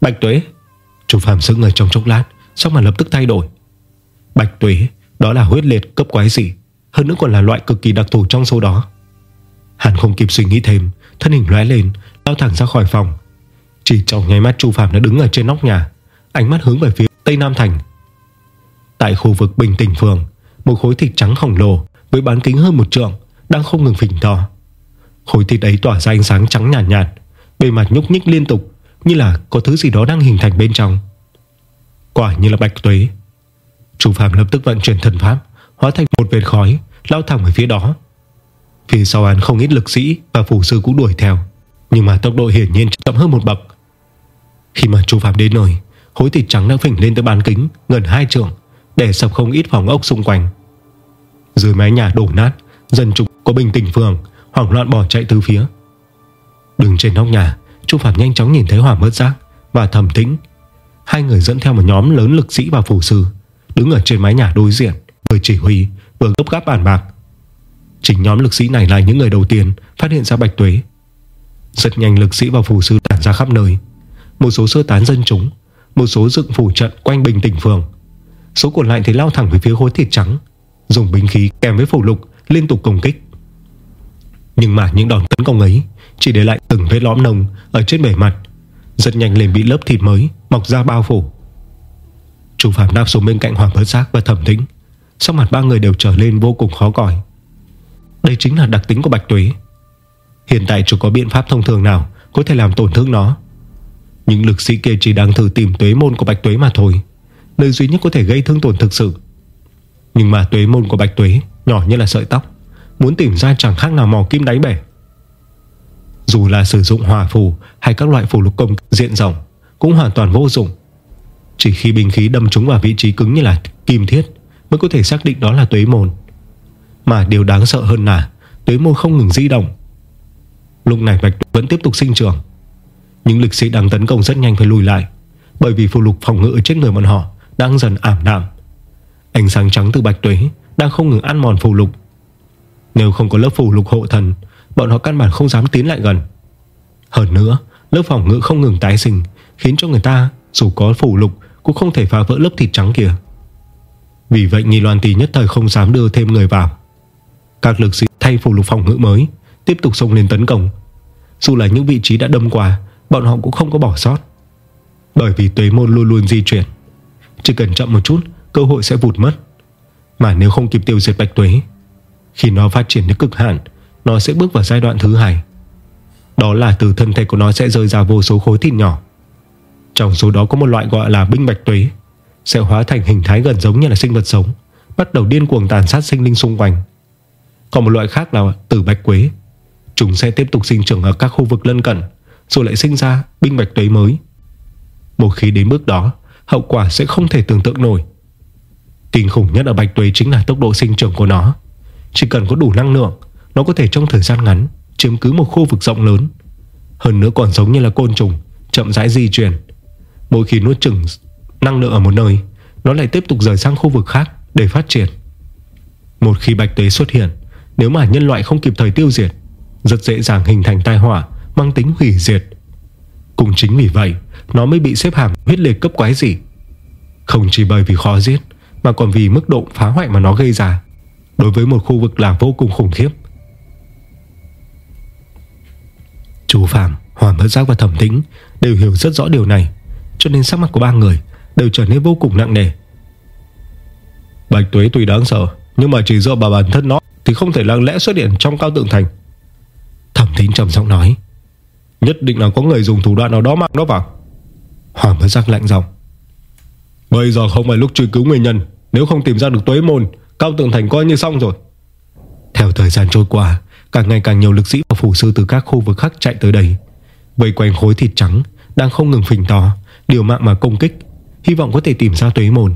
Bạch Tuế Chủ phàm sững người trong chốc lát Xong mà lập tức thay đổi. Bạch Tuế đó là huyết liệt cấp quái dị Hơn nữa còn là loại cực kỳ đặc thù trong số đó. Hắn không kịp suy nghĩ thêm Thân hình lóe lên Lao thẳng ra khỏi phòng. Chỉ trong nháy mắt Chu Phạm đã đứng ở trên nóc nhà Ánh mắt hướng về phía Tây Nam Thành Tại khu vực Bình Tỉnh Phường Một khối thịt trắng khổng lồ với bán kính hơn một trượng đang không ngừng phình to. Khối thịt ấy tỏa ra ánh sáng trắng nhàn nhạt, nhạt, bề mặt nhúc nhích liên tục như là có thứ gì đó đang hình thành bên trong. Quả như là bạch tuế. Chủ Phạm lập tức vận chuyển thần pháp, hóa thành một vệt khói, lao thẳng về phía đó. Phía sau án không ít lực sĩ và phù sư cũng đuổi theo, nhưng mà tốc độ hiển nhiên chậm hơn một bậc. Khi mà Chu Phạm đến nơi, khối thịt trắng đã phình lên tới bán kính gần hai trượng, để sập không ít phòng ốc xung quanh. Dưới mái nhà đổ nát, dân chúng có bình tĩnh phường, hoảng loạn bỏ chạy từ phía. Đứng trên nóc nhà, Chu Phạm nhanh chóng nhìn thấy Hỏa Mất Giác và Thẩm Tĩnh. Hai người dẫn theo một nhóm lớn lực sĩ và phù sư, đứng ở trên mái nhà đối diện, vừa chỉ huy vừa gấp gáp bàn bạc. Chính nhóm lực sĩ này là những người đầu tiên phát hiện ra Bạch Tuế. Rất nhanh lực sĩ và phù sư tản ra khắp nơi. Một số sơ tán dân chúng, một số dựng phủ trận quanh bình tỉnh phường. Số còn lại thì lao thẳng về phía khối thịt trắng, dùng binh khí kèm với phủ lục liên tục công kích. Nhưng mà những đòn tấn công ấy chỉ để lại từng vết lõm nồng ở trên bề mặt, rất nhanh liền bị lớp thịt mới mọc ra bao phủ. Chủ phạm đáp xuống bên cạnh Hoàng Bất Giác và Thẩm Tĩnh, sắc mặt ba người đều trở lên vô cùng khó coi. Đây chính là đặc tính của Bạch Tuế. Hiện tại chưa có biện pháp thông thường nào có thể làm tổn thương nó. Những lực sĩ kia chỉ đang thử tìm tuế môn của Bạch Tuế mà thôi. Nơi duy nhất có thể gây thương tổn thực sự. Nhưng mà tuế môn của Bạch Tuế nhỏ như là sợi tóc, muốn tìm ra chẳng khác nào mò kim đáy bể. Dù là sử dụng hòa phù hay các loại phù lục công diện rộng cũng hoàn toàn vô dụng. Chỉ khi binh khí đâm trúng vào vị trí cứng như là kim thiết mới có thể xác định đó là tuế môn. Mà điều đáng sợ hơn là tuế môn không ngừng di động. Lúc này Bạch tuế vẫn tiếp tục sinh trưởng. Những lực sĩ đang tấn công rất nhanh phải lùi lại bởi vì phù lục phòng ngự trên người bọn họ đang dần ảm đạm. Ánh sáng trắng từ Bạch Tuế đang không ngừng ăn mòn phù lục. Nếu không có lớp phù lục hộ thần, Bọn họ căn bản không dám tiến lại gần. Hơn nữa, Lớp phòng ngự không ngừng tái sinh, Khiến cho người ta, dù có phù lục, Cũng không thể phá vỡ lớp thịt trắng kia. Vì vậy, Nghi Loan Tì nhất thời không dám đưa thêm người vào. Các lực sĩ thay phù lục phòng ngự mới, Tiếp tục xông lên tấn công. Dù là những vị trí đã đâm qua, Bọn họ cũng không có bỏ sót. Bởi vì tuế môn luôn luôn di chuyển. Chỉ cần chậm một chút, Cơ hội sẽ vụt mất. Mà nếu không kịp tiêu diệt bạch tuế, Khi nó phát triển đến cực hạn, nó sẽ bước vào giai đoạn thứ hai. Đó là từ thân thể của nó sẽ rơi ra vô số khối thịt nhỏ. Trong số đó có một loại gọi là binh bạch tuế, Sẽ hóa thành hình thái gần giống như là sinh vật sống, Bắt đầu điên cuồng tàn sát sinh linh xung quanh. Còn một loại khác là tử bạch quế. Chúng sẽ tiếp tục sinh trưởng ở các khu vực lân cận, Rồi lại sinh ra binh bạch tuế mới. Một khi đến bước đó Hậu quả sẽ không thể tưởng tượng nổi. Kinh khủng nhất ở bạch tuế chính là tốc độ sinh trưởng của nó. Chỉ cần có đủ năng lượng, nó có thể trong thời gian ngắn Chiếm cứ một khu vực rộng lớn. Hơn nữa còn giống như là côn trùng, Chậm rãi di chuyển. Mỗi khi nuốt chừng năng lượng ở một nơi, Nó lại tiếp tục rời sang khu vực khác Để phát triển. Một khi bạch tuế xuất hiện, Nếu mà nhân loại không kịp thời tiêu diệt, Rất dễ dàng hình thành tai họa Mang tính hủy diệt. Cũng chính vì vậy nó mới bị xếp hạng huyết liệt cấp quái gì. Không chỉ bởi vì khó giết Mà còn vì mức độ phá hoại mà nó gây ra. Đối với một khu vực là vô cùng khủng khiếp. Chú Phạm, Hoàng Bất Giác và Thẩm Tĩnh Đều hiểu rất rõ điều này Cho nên sắc mặt của ba người Đều trở nên vô cùng nặng nề. Bạch Tuế tuy đáng sợ Nhưng mà chỉ dựa vào bản thân nó Thì không thể lặng lẽ xuất hiện trong cao tượng thành. Thẩm Tĩnh trầm giọng nói Nhất định là có người dùng thủ đoạn nào đó mang nó vào. Hoàng Bất Giác lạnh giọng. Bây giờ không phải lúc truy cứu nguyên nhân. Nếu không tìm ra được tuế môn Cao tượng thành coi như xong rồi. Theo thời gian trôi qua Càng ngày càng nhiều lực sĩ và phù sư từ các khu vực khác chạy tới đây. Vây quanh khối thịt trắng Đang không ngừng phình to Điều mạng mà công kích Hy vọng có thể tìm ra tuế môn.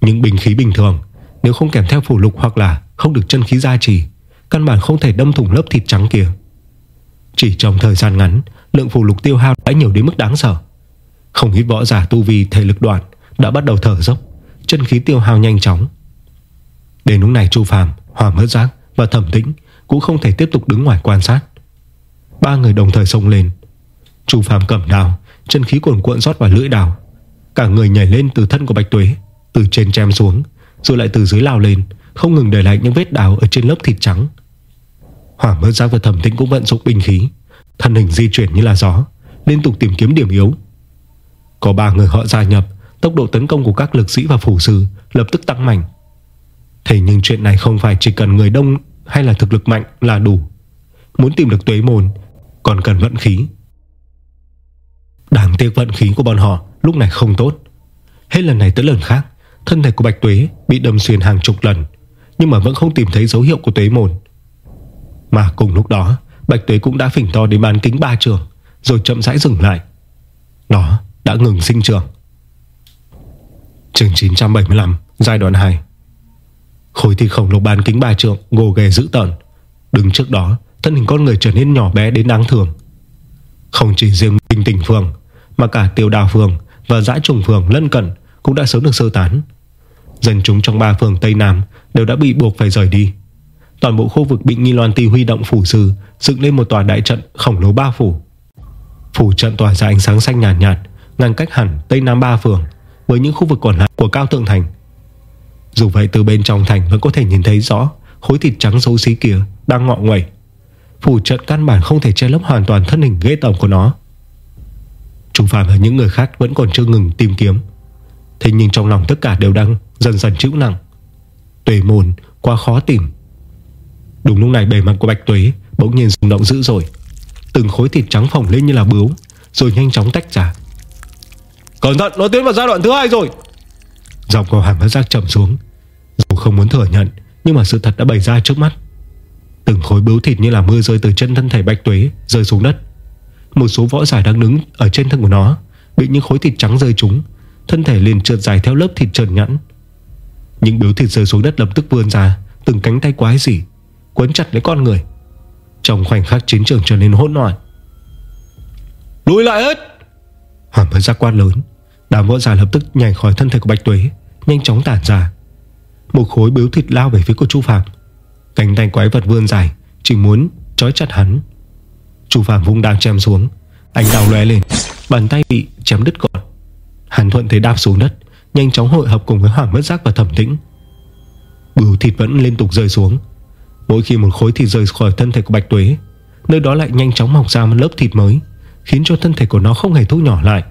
Những bình khí bình thường Nếu không kèm theo phủ lục hoặc là không được chân khí gia trì Căn bản không thể đâm thủng lớp thịt trắng kia. Chỉ trong thời gian ngắn Lượng phủ lục tiêu hao đã nhiều đến mức đáng sợ không ít võ giả tu vi thể lực đoạn Đã bắt đầu thở dốc Chân khí tiêu hao nhanh chóng. Đến lúc này Chu Phàm, Hoàng Hớt Giác và Thẩm Tĩnh cũng không thể tiếp tục đứng ngoài quan sát. Ba người đồng thời xông lên. Chu Phạm cầm đào Chân khí cuồn cuộn rót vào lưỡi đào Cả người nhảy lên từ thân của Bạch Tuế Từ trên chém xuống Rồi lại từ dưới lao lên Không ngừng để lại những vết đào ở trên lớp thịt trắng. Hoàng mơ giác và thẩm tĩnh cũng vận dụng binh khí. Thân hình di chuyển như là gió Liên tục tìm kiếm điểm yếu. Có ba người họ gia nhập, Tốc độ tấn công của các lực sĩ và phủ sư Lập tức tăng mạnh. Thế nhưng chuyện này không phải chỉ cần người đông Hay là thực lực mạnh là đủ. Muốn tìm được tuế môn, Còn cần vận khí. Đáng tiếc vận khí của bọn họ Lúc này không tốt. Hết lần này tới lần khác, Thân thể của Bạch Tuế bị đâm xuyên hàng chục lần, Nhưng mà vẫn không tìm thấy dấu hiệu của tuế môn. Mà cùng lúc đó, Bạch Tuế cũng đã phỉnh to đến bán kính ba trường, Rồi chậm rãi dừng lại. Nó đã ngừng sinh trường Chương 975 Giai đoạn 2 Khối thi khổng lồ bán kính ba trượng, Gồ ghề dữ tợn. Đứng trước đó, Thân hình con người trở nên nhỏ bé đến đáng thường Không chỉ riêng Bình Tỉnh Phường Mà cả Tiêu Đào Phường Và Dã Trùng Phường lân cận Cũng đã sớm được sơ tán. Dân chúng trong ba phường Tây Nam Đều đã bị buộc phải rời đi. Toàn bộ khu vực bị Nghi Loan Ti huy động phủ sư Dựng lên một tòa đại trận khổng lồ ba phủ. Phủ trận tỏa ra ánh sáng xanh nhạt nhạt Ngăn cách hẳn Tây Nam ba phường Với những khu vực còn lại của Cao Thượng Thành. Dù vậy, từ bên trong thành vẫn có thể nhìn thấy rõ Khối thịt trắng xấu xí kia Đang ngọ nguậy. Phủ trận căn bản không thể che lấp hoàn toàn thân hình ghê tởm của nó. Trung Phạm và những người khác Vẫn còn chưa ngừng tìm kiếm. Thế nhưng trong lòng tất cả đều đang dần dần chịu nặng. Tuệ môn quá khó tìm. Đúng lúc này bề mặt của Bạch Tuế Bỗng nhiên rung động dữ rồi Từng khối thịt trắng phồng lên như là bướu, Rồi nhanh chóng tách ra. Cẩn thận nó tiến vào giai đoạn thứ hai rồi. Giọng của Hàm Bất Giác trầm xuống. Dù không muốn thừa nhận Nhưng mà sự thật đã bày ra trước mắt. Từng khối bướu thịt như là mưa rơi từ chân thân thể Bạch Tuế Rơi xuống đất. Một số võ giả đang đứng ở trên thân của nó Bị những khối thịt trắng rơi trúng. Thân thể liền trượt dài theo lớp thịt trơn nhẵn. Những bướu thịt rơi xuống đất lập tức vươn ra Từng cánh tay quái gì Quấn chặt lấy con người. Trong khoảnh khắc chiến trường trở nên hỗn loạn. Lùi lại hết! Hoàng mới ra quan lớn Đám võ giả lập tức nhảy khỏi thân thể của Bạch Tuế, Nhanh chóng tản ra. Một khối biếu thịt lao về phía của Chu Phạm. Cánh tay quái vật vươn dài, Chỉ muốn trói chặt hắn. Chu Phạm vung đang chém xuống Anh đào lóe lên, Bàn tay bị chém đứt gọn. Hắn thuận thế đạp xuống đất, Nhanh chóng hội hợp cùng với Hoàng mất Giác và Thẩm Tĩnh. Bưu thịt vẫn liên tục rơi xuống. Mỗi khi một khối thịt rơi khỏi thân thể của Bạch Tuế, Nơi đó lại nhanh chóng mọc ra một lớp thịt mới, Khiến cho thân thể của nó không hề thu nhỏ lại.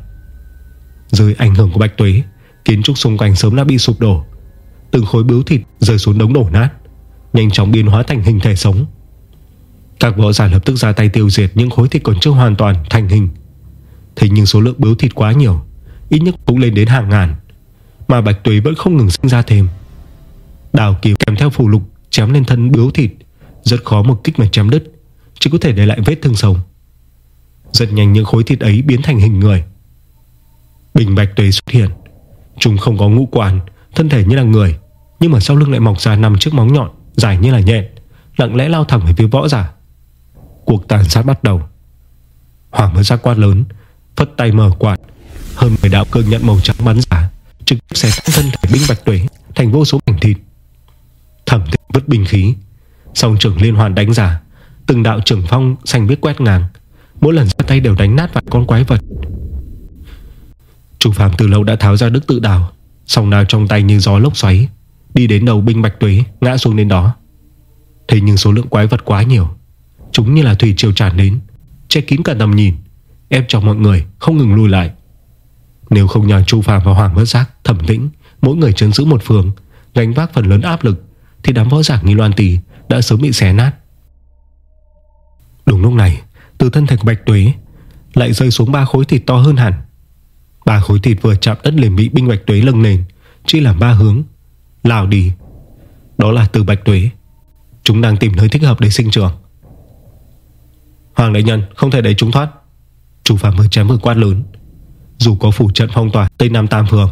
Dưới ảnh hưởng của Bạch Tuế. Kiến trúc xung quanh sớm đã bị sụp đổ. Từng khối bướu thịt rơi xuống đống đổ nát, Nhanh chóng biến hóa thành hình thể sống. Các võ giả lập tức ra tay tiêu diệt Những khối thịt còn chưa hoàn toàn thành hình. Thế nhưng số lượng bướu thịt quá nhiều, Ít nhất cũng lên đến hàng ngàn, Mà Bạch Tuế vẫn không ngừng sinh ra thêm. Đào kiếm kèm theo phù lục Chém lên thân bướu thịt, Rất khó một kích mà chém đứt, Chỉ có thể để lại vết thương sâu Rất nhanh những khối thịt ấy biến thành hình người. Bình bạch tuế xuất hiện. Chúng không có ngũ quan, Thân thể như là người, Nhưng mà sau lưng lại mọc ra nằm trước móng nhọn, Dài như là nhện, Lặng lẽ lao thẳng về phía võ giả. Cuộc tàn sát bắt đầu. Hoàng mới ra quát lớn, Phất tay mở quạt. Hơn 10 đạo cương nhận màu trắng bắn giả Trực tiếp xé thân thể binh bạch tuế Thành vô số mảnh thịt. Thẩm thịt vứt bình khí. Song trưởng liên hoàn đánh giả Từng đạo trưởng phong xanh biết quét ngang. Mỗi lần ra tay đều đánh nát vài con quái vật. Chủ phạm từ lâu đã tháo ra đức tự đào. Sòng đào trong tay như gió lốc xoáy, Đi đến đầu binh bạch tuế, Ngã xuống đến đó. Thế nhưng số lượng quái vật quá nhiều, Chúng như là thủy triều tràn đến, Che kín cả tầm nhìn, Ép cho mọi người không ngừng lùi lại. Nếu không nhờ Chu Phạm và Hoàng Vất Giác, Thẩm tĩnh, Mỗi người chấn giữ một phường, Gánh vác phần lớn áp lực, thì đám võ giả nghi loan tỷ Đã sớm bị xé nát. Đúng lúc này, Từ thân thạch bạch tuế Lại rơi xuống ba khối thịt to hơn hẳn. Ba khối thịt vừa chạm đất liền bị binh bạch tuế lưng nền. Chia làm ba hướng. Lào đi. Đó là từ bạch tuế. Chúng đang tìm nơi thích hợp để sinh trưởng. Hoàng đại nhân, không thể để chúng thoát. Chủ phạm vừa chém vừa quát lớn. Dù có phủ trận phong tỏa, Tây Nam Tam Phường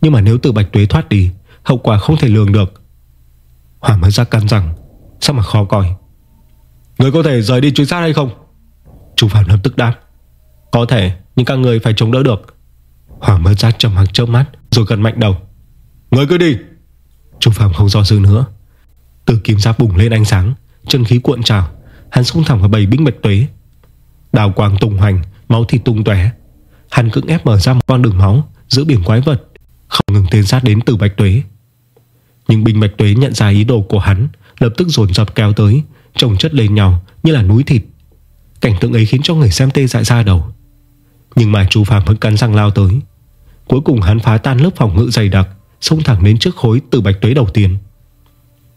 Nhưng mà nếu từ Bạch Tuế thoát đi, Hậu quả không thể lường được. Hoàng mới ra căn rằng, Sao mà khó coi? Người có thể rời đi truy sát hay không? Chủ Phạm lập tức đáp. Có thể, nhưng các người phải chống đỡ được. Hoàng mới ra trầm hàng chớp mắt, Rồi gần mạnh đầu. Người cứ đi. Trung Phạm không do dự nữa. Từ kiếm giáp bùng lên ánh sáng, Chân khí cuộn trào, Hắn xông thẳng vào bầy binh bạch tuế. Đào quang tung hoành, Máu thịt tung tóe. Hắn cưỡng ép mở ra một con đường máu Giữa biển quái vật, Không ngừng tiến sát đến từ bạch tuế. Nhưng Bình Bạch Tuế nhận ra ý đồ của hắn, Lập tức dồn dập kéo tới, Trồng chất lên nhau như là núi thịt. Cảnh tượng ấy khiến cho người xem tê dại ra đầu. Nhưng mà chú Phạm vẫn cắn răng lao tới. Cuối cùng hắn phá tan lớp phòng ngự dày đặc, Xông thẳng đến trước khối từ Bạch Tuế đầu tiên.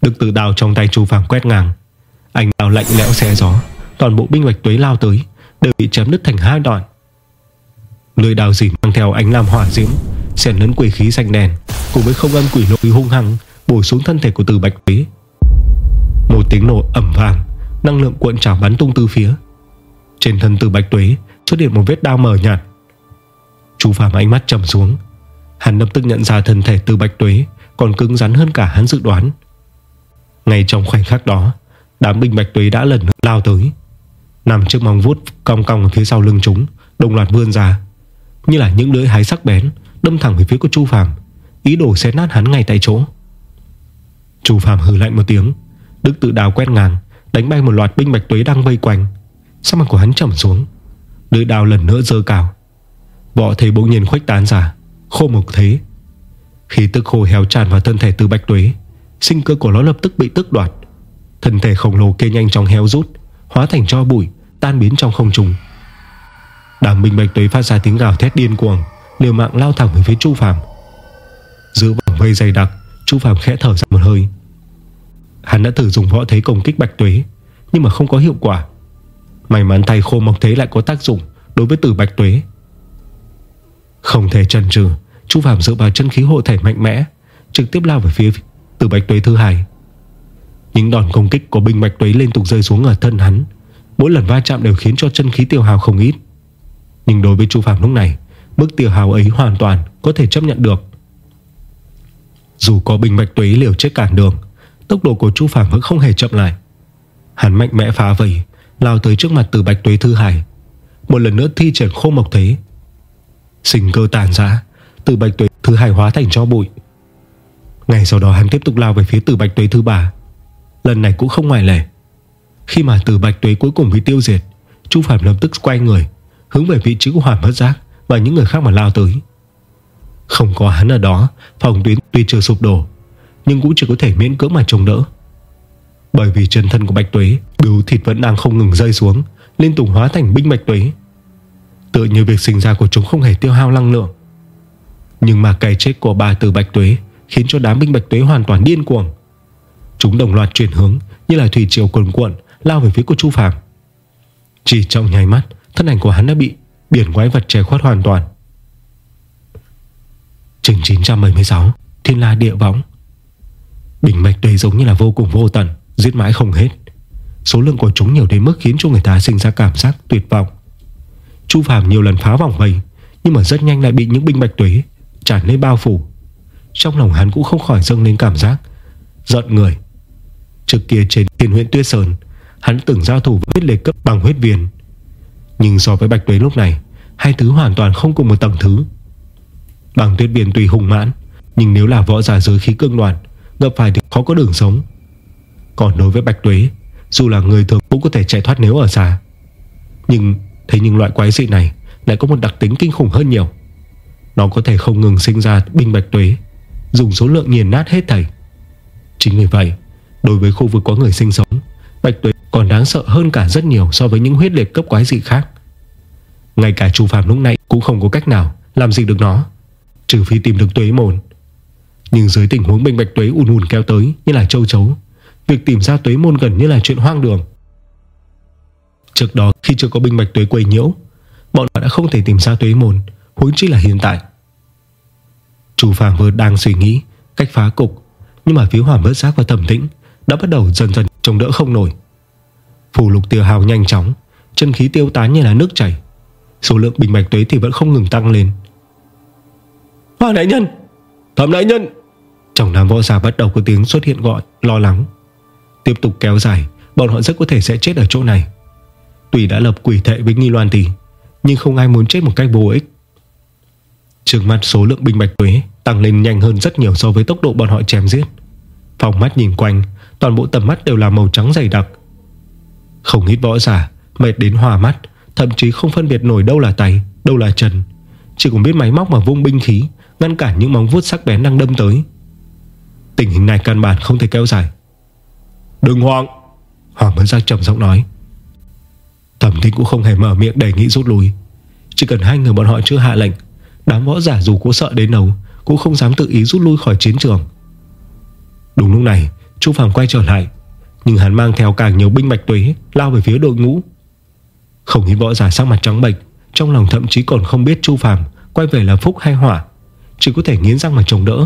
Đực tử đào trong tay chú Phàm quét ngang. Anh đào lạnh lẽo xé gió, Toàn bộ binh bạch tuế lao tới, Đều bị chém đứt thành hai đoạn. Lưỡi đào dỉ mang theo ánh làm hỏa diễm Xèn lấn quỷ khí xanh đèn, Cùng với không âm quỷ lội hung hăng, Bổ xuống thân thể của từ bạch tuế. Một tiếng nổ ẩm vàng Năng lượng cuộn trào bắn tung từ phía. Trên thân từ bạch tuế xuất hiện một vết đao mờ nhạt. Chú Phạm ánh mắt trầm xuống. Hắn lập tức nhận ra thân thể từ bạch tuế Còn cứng rắn hơn cả hắn dự đoán. Ngay trong khoảnh khắc đó, Đám binh bạch tuế đã lần lao tới. Nằm trước mong vuốt cong cong ở phía sau lưng chúng, Đồng loạt vươn ra. Như là những lưỡi hái sắc bén, Đâm thẳng về phía của Chu Phạm, Ý đồ xé nát hắn ngay tại chỗ. Chu Phạm hừ lạnh một tiếng, Đức tự đào quét ngang, Đánh bay một loạt binh bạch tuế đang vây quanh. Sắc mặt của hắn trầm xuống. Lưỡi đào lần nữa dơ cao. Võ thế bỗng nhiên khuếch tán ra, Khô mục thế. Khi tức khô héo tràn vào thân thể từ bạch tuế, Sinh cơ của nó lập tức bị tức đoạt. Thân thể khổng lồ kia nhanh chóng héo rút, Hóa thành cho bụi, Tan biến trong không trung. Đàm binh bạch tuế phát ra tiếng gào thét điên cuồng, Liều mạng lao thẳng về phía Chu Phạm Giữa vòng vây dày đặc, Chu Phạm khẽ thở ra một hơi. Hắn đã thử dùng võ thế công kích bạch tuế, Nhưng mà không có hiệu quả. May mắn thay khô mộc thế lại có tác dụng Đối với tử bạch tuế. Không thể chần chừ, Chu Phạm dựa vào chân khí hộ thể mạnh mẽ, Trực tiếp lao về phía tử bạch tuế thứ hai. Những đòn công kích của binh bạch tuế Liên tục rơi xuống ở thân hắn, Mỗi lần va chạm đều khiến cho chân khí tiêu hào không ít. Nhưng đối với Chu Phạm lúc này Mức tiêu hào ấy hoàn toàn Có thể chấp nhận được. Dù có binh bạch tuế liều chết cản đường, Tốc độ của Chu Phạm vẫn không hề chậm lại. Hắn mạnh mẽ phá vây Lao tới trước mặt từ bạch tuế thư hải. Một lần nữa thi triển khô mộc thế. Sinh cơ tàn ra Từ bạch tuế Thư Hải hóa thành cho bụi. Ngày sau đó hắn tiếp tục lao về phía từ bạch tuế Thư ba Lần này cũng không ngoại lệ. Khi mà từ bạch tuế cuối cùng bị tiêu diệt, Chu Phạm lập tức quay người, Hướng về vị trí của Hoàng Bất Giác Và những người khác mà lao tới. Không có hắn ở đó, Phòng tuyến tuy chưa sụp đổ, Nhưng cũng chỉ có thể miễn cưỡng mà chống đỡ. Bởi vì chân thân của Bạch Tuế, Bưu thịt vẫn đang không ngừng rơi xuống, Liên tục hóa thành binh Bạch Tuế. Tựa như việc sinh ra của chúng không hề tiêu hao năng lượng. Nhưng mà cái chết của bà từ Bạch Tuế Khiến cho đám binh Bạch Tuế hoàn toàn điên cuồng. Chúng đồng loạt chuyển hướng, Như là thủy triều cuồn cuộn, Lao về phía của Chu Phạm Chỉ trong nháy mắt, Thân ảnh của hắn đã bị biển quái vật che khuất hoàn toàn. Trường 976 Thiên la địa võng. Bình mạch tuế giống như là vô cùng vô tận Giết mãi không hết. Số lượng của chúng nhiều đến mức khiến cho người ta sinh ra cảm giác tuyệt vọng. Chu Phạm nhiều lần phá vòng vây, Nhưng mà rất nhanh lại bị những binh bạch tuế Tràn lên bao phủ. Trong lòng hắn cũng không khỏi dâng lên cảm giác Giận người. Trước kia trên tiền huyện Tuyết Sơn, Hắn từng giao thủ với huyết lệ cấp bằng huyết viên. Nhưng so với bạch tuế lúc này, Hai thứ hoàn toàn không cùng một tầng thứ. Bằng tuyết viên tùy hùng mãn, Nhưng nếu là võ giả giới khí cương đoàn Gặp phải thì khó có đường sống. Còn đối với bạch tuế, Dù là người thường cũng có thể chạy thoát nếu ở xa. Nhưng Thế nhưng loại quái dị này Lại có một đặc tính kinh khủng hơn nhiều. Nó có thể không ngừng sinh ra binh bạch tuế, Dùng số lượng nghiền nát hết thảy. Chính vì vậy, Đối với khu vực có người sinh sống, Bạch tuế còn đáng sợ hơn cả rất nhiều So với những huyết liệt cấp quái dị khác. Ngay cả chu Phạm lúc này Cũng không có cách nào làm gì được nó, Trừ phi tìm được tuế mồn Nhưng dưới tình huống binh bạch tuế ùn ùn kéo tới Như là châu chấu Việc tìm ra tuế môn gần như là chuyện hoang đường. Trước đó, khi chưa có binh bạch tuế quầy nhiễu, Bọn họ đã không thể tìm ra tuế môn, Huống chi là hiện tại. Chủ Phạm vừa đang suy nghĩ Cách phá cục, Nhưng mà phía hỏa vớt giác và thẩm tĩnh Đã bắt đầu dần dần chống đỡ không nổi. Phủ lục tiêu hào nhanh chóng, Chân khí tiêu tán như là nước chảy. Số lượng bình bạch tuế thì vẫn không ngừng tăng lên. Hoàng đại nhân! Thẩm đại nhân! Trong đám võ giả bắt đầu có tiếng xuất hiện gọi, Lo lắng. Tiếp tục kéo dài, Bọn họ rất có thể sẽ chết ở chỗ này. Tuy đã lập quỷ thệ với Nghi Loan Tỷ Nhưng không ai muốn chết một cách vô ích. Trước mắt số lượng binh bạch quế Tăng lên nhanh hơn rất nhiều so với tốc độ bọn họ chém giết. Phòng mắt nhìn quanh, Toàn bộ tầm mắt đều là màu trắng dày đặc. Không ít võ giả, Mệt đến hòa mắt, Thậm chí không phân biệt nổi đâu là tay, Đâu là chân. Chỉ cũng biết máy móc mà vung binh khí, Ngăn cản những móng vuốt sắc bén đang đâm tới. Tình hình này căn bản không thể kéo dài. Đừng hoang. Hoàng Mẫn Giác trầm giọng nói. Thẩm Thính cũng không hề mở miệng đề nghị rút lui. Chỉ cần hai người bọn họ chưa hạ lệnh, Đám võ giả dù có sợ đến đâu, Cũng không dám tự ý rút lui khỏi chiến trường. Đúng lúc này, Chu Phàm quay trở lại, Nhưng hắn mang theo càng nhiều binh bạch tuế Lao về phía đội ngũ. Không ít võ giả sắc mặt trắng bệch, Trong lòng thậm chí còn không biết Chu Phàm Quay về là phúc hay hỏa Chỉ có thể nghiến răng mà chống đỡ.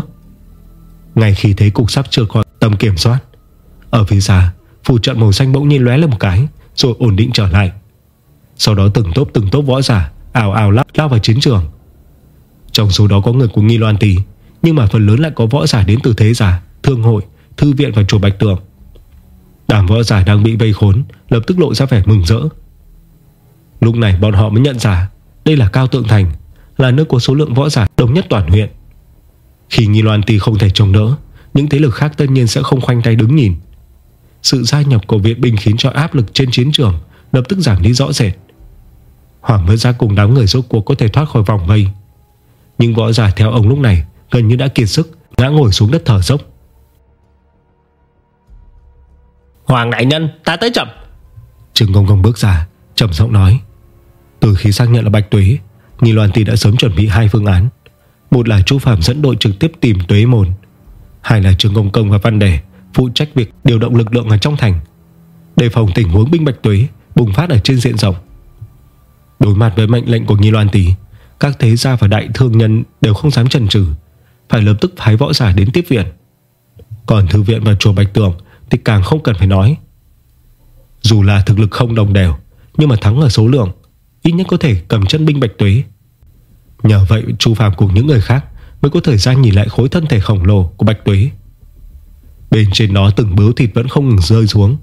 Ngay khi thấy cục sắp chưa khỏi tầm kiểm soát ở phía xa Phù trận màu xanh bỗng nhiên lóe lên một cái Rồi ổn định trở lại. Sau đó từng tốp từng tốp võ giả ảo ảo lao, lao vào chiến trường. Trong số đó có người của Nghi Loan Tỷ Nhưng mà phần lớn lại có võ giả đến từ thế giả Thương hội, thư viện và chùa Bạch Tường. Đám võ giả đang bị vây khốn Lập tức lộ ra vẻ mừng rỡ. Lúc này bọn họ mới nhận ra Đây là Cao Tượng Thành Là nước có số lượng võ giả đông nhất toàn huyện. Khi Nghi Loan Tỷ không thể chống đỡ Những thế lực khác tất nhiên sẽ không khoanh tay đứng nhìn. Sự gia nhập của viện binh khiến cho áp lực trên chiến trường Lập tức giảm đi rõ rệt. Hoàng mới ra cùng đám người rốt cuộc có thể thoát khỏi vòng vây Nhưng võ giả theo ông lúc này Gần như đã kiệt sức Ngã ngồi xuống đất thở dốc. Hoàng đại nhân ta tới chậm. Trừng Công Công bước ra trầm giọng nói. Từ khi xác nhận là Bạch Tuế Nghi Loan Tỷ đã sớm chuẩn bị hai phương án. Một là Chu Phạm dẫn đội trực tiếp tìm Tuế Môn. Hai là Trừng Công Công và Văn Đề Phụ trách việc điều động lực lượng ở trong thành, Đề phòng tình huống binh Bạch Tuế Bùng phát ở trên diện rộng. Đối mặt với mệnh lệnh của Nghi Loan Tỷ Các thế gia và đại thương nhân Đều không dám chần chừ, Phải lập tức phái võ giả đến tiếp viện. Còn thư viện và chùa Bạch Tường Thì càng không cần phải nói. Dù là thực lực không đồng đều, Nhưng mà thắng ở số lượng, Ít nhất có thể cầm chân binh Bạch Tuế. Nhờ vậy, Chu Phạm cùng những người khác Mới có thời gian nhìn lại khối thân thể khổng lồ Của Bạch Tuế. Bên trên nó từng bướu thịt vẫn không ngừng rơi xuống.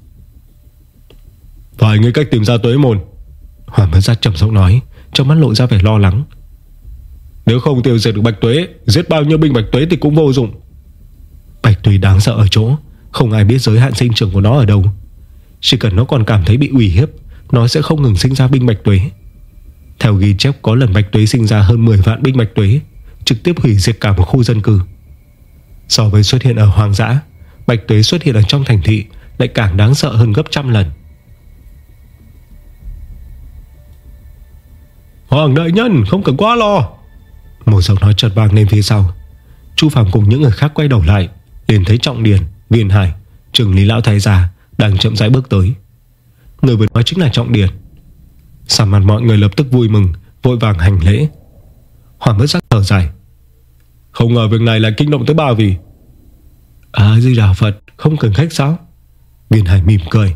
Phải nghĩ cách tìm ra Tuế môn. Hoàng Mẫn Giác trầm giọng nói, Trong mắt lộ ra vẻ lo lắng. Nếu không tiêu diệt được Bạch Tuế, Giết bao nhiêu binh Bạch Tuế thì cũng vô dụng. Bạch Tuế đáng sợ ở chỗ, Không ai biết giới hạn sinh trưởng của nó ở đâu. Chỉ cần nó còn cảm thấy bị ủy hiếp, Nó sẽ không ngừng sinh ra binh Bạch Tuế. Theo ghi chép có lần Bạch Tuế sinh ra hơn 10 vạn binh Bạch Tuế, Trực tiếp hủy diệt cả một khu dân cư. So với xuất hiện ở hoang dã Bạch Tuế xuất hiện ở trong thành thị Lại càng đáng sợ hơn gấp trăm lần. Hoàng đại nhân không cần quá lo. Một giọng nói chợt vang lên phía sau. Chu Phạm cùng những người khác quay đầu lại liền thấy Trọng Điền, Viên Hải Trường Lý Lão Thái Già Đang chậm rãi bước tới. Người vừa nói chính là Trọng Điền. Sàm mặt mọi người lập tức vui mừng Vội vàng hành lễ. Hoàng bất giác thở dài. Không ngờ việc này lại kinh động tới ba vì À di đà Phật Không cần khách sao Viên Hải mỉm cười.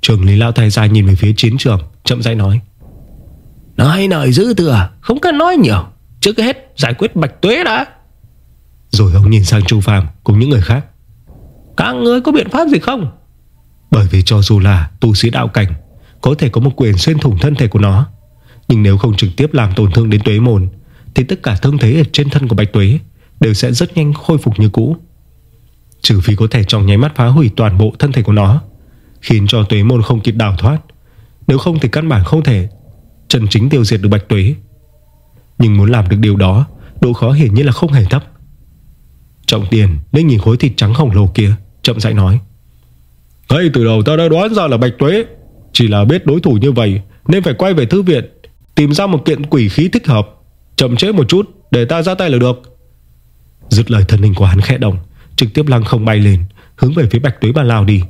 Trường Lý Lão Thái Gia nhìn về phía chiến trường Chậm rãi nói. Nói lời dữ thừa Không cần nói nhiều. Trước hết giải quyết bạch tuế đã. Rồi ông nhìn sang Chu Phàm cùng những người khác. Các người có biện pháp gì không? Bởi vì cho dù là tu sĩ đạo cảnh Có thể có một quyền xuyên thủng thân thể của nó. Nhưng nếu không trực tiếp làm tổn thương đến tuế môn Thì tất cả thương thế ở trên thân của bạch tuế Đều sẽ rất nhanh khôi phục như cũ Trừ phi có thể trong nháy mắt phá hủy toàn bộ thân thể của nó Khiến cho tuế môn không kịp đào thoát. Nếu không thì căn bản không thể Chân chính tiêu diệt được Bạch Tuế. Nhưng muốn làm được điều đó Độ khó hiển nhiên là không hề thấp. Trọng tiền lên nhìn khối thịt trắng khổng lồ kia Chậm rãi nói Ngay từ đầu ta đã đoán ra là Bạch Tuế. Chỉ là biết đối thủ như vậy Nên phải quay về thư viện Tìm ra một kiện quỷ khí thích hợp Chậm chế một chút để ta ra tay là được. Dứt lời thân hình của hắn khẽ động Trực tiếp lăng không bay lên, Hướng về phía Bạch Tuế bà lao đi.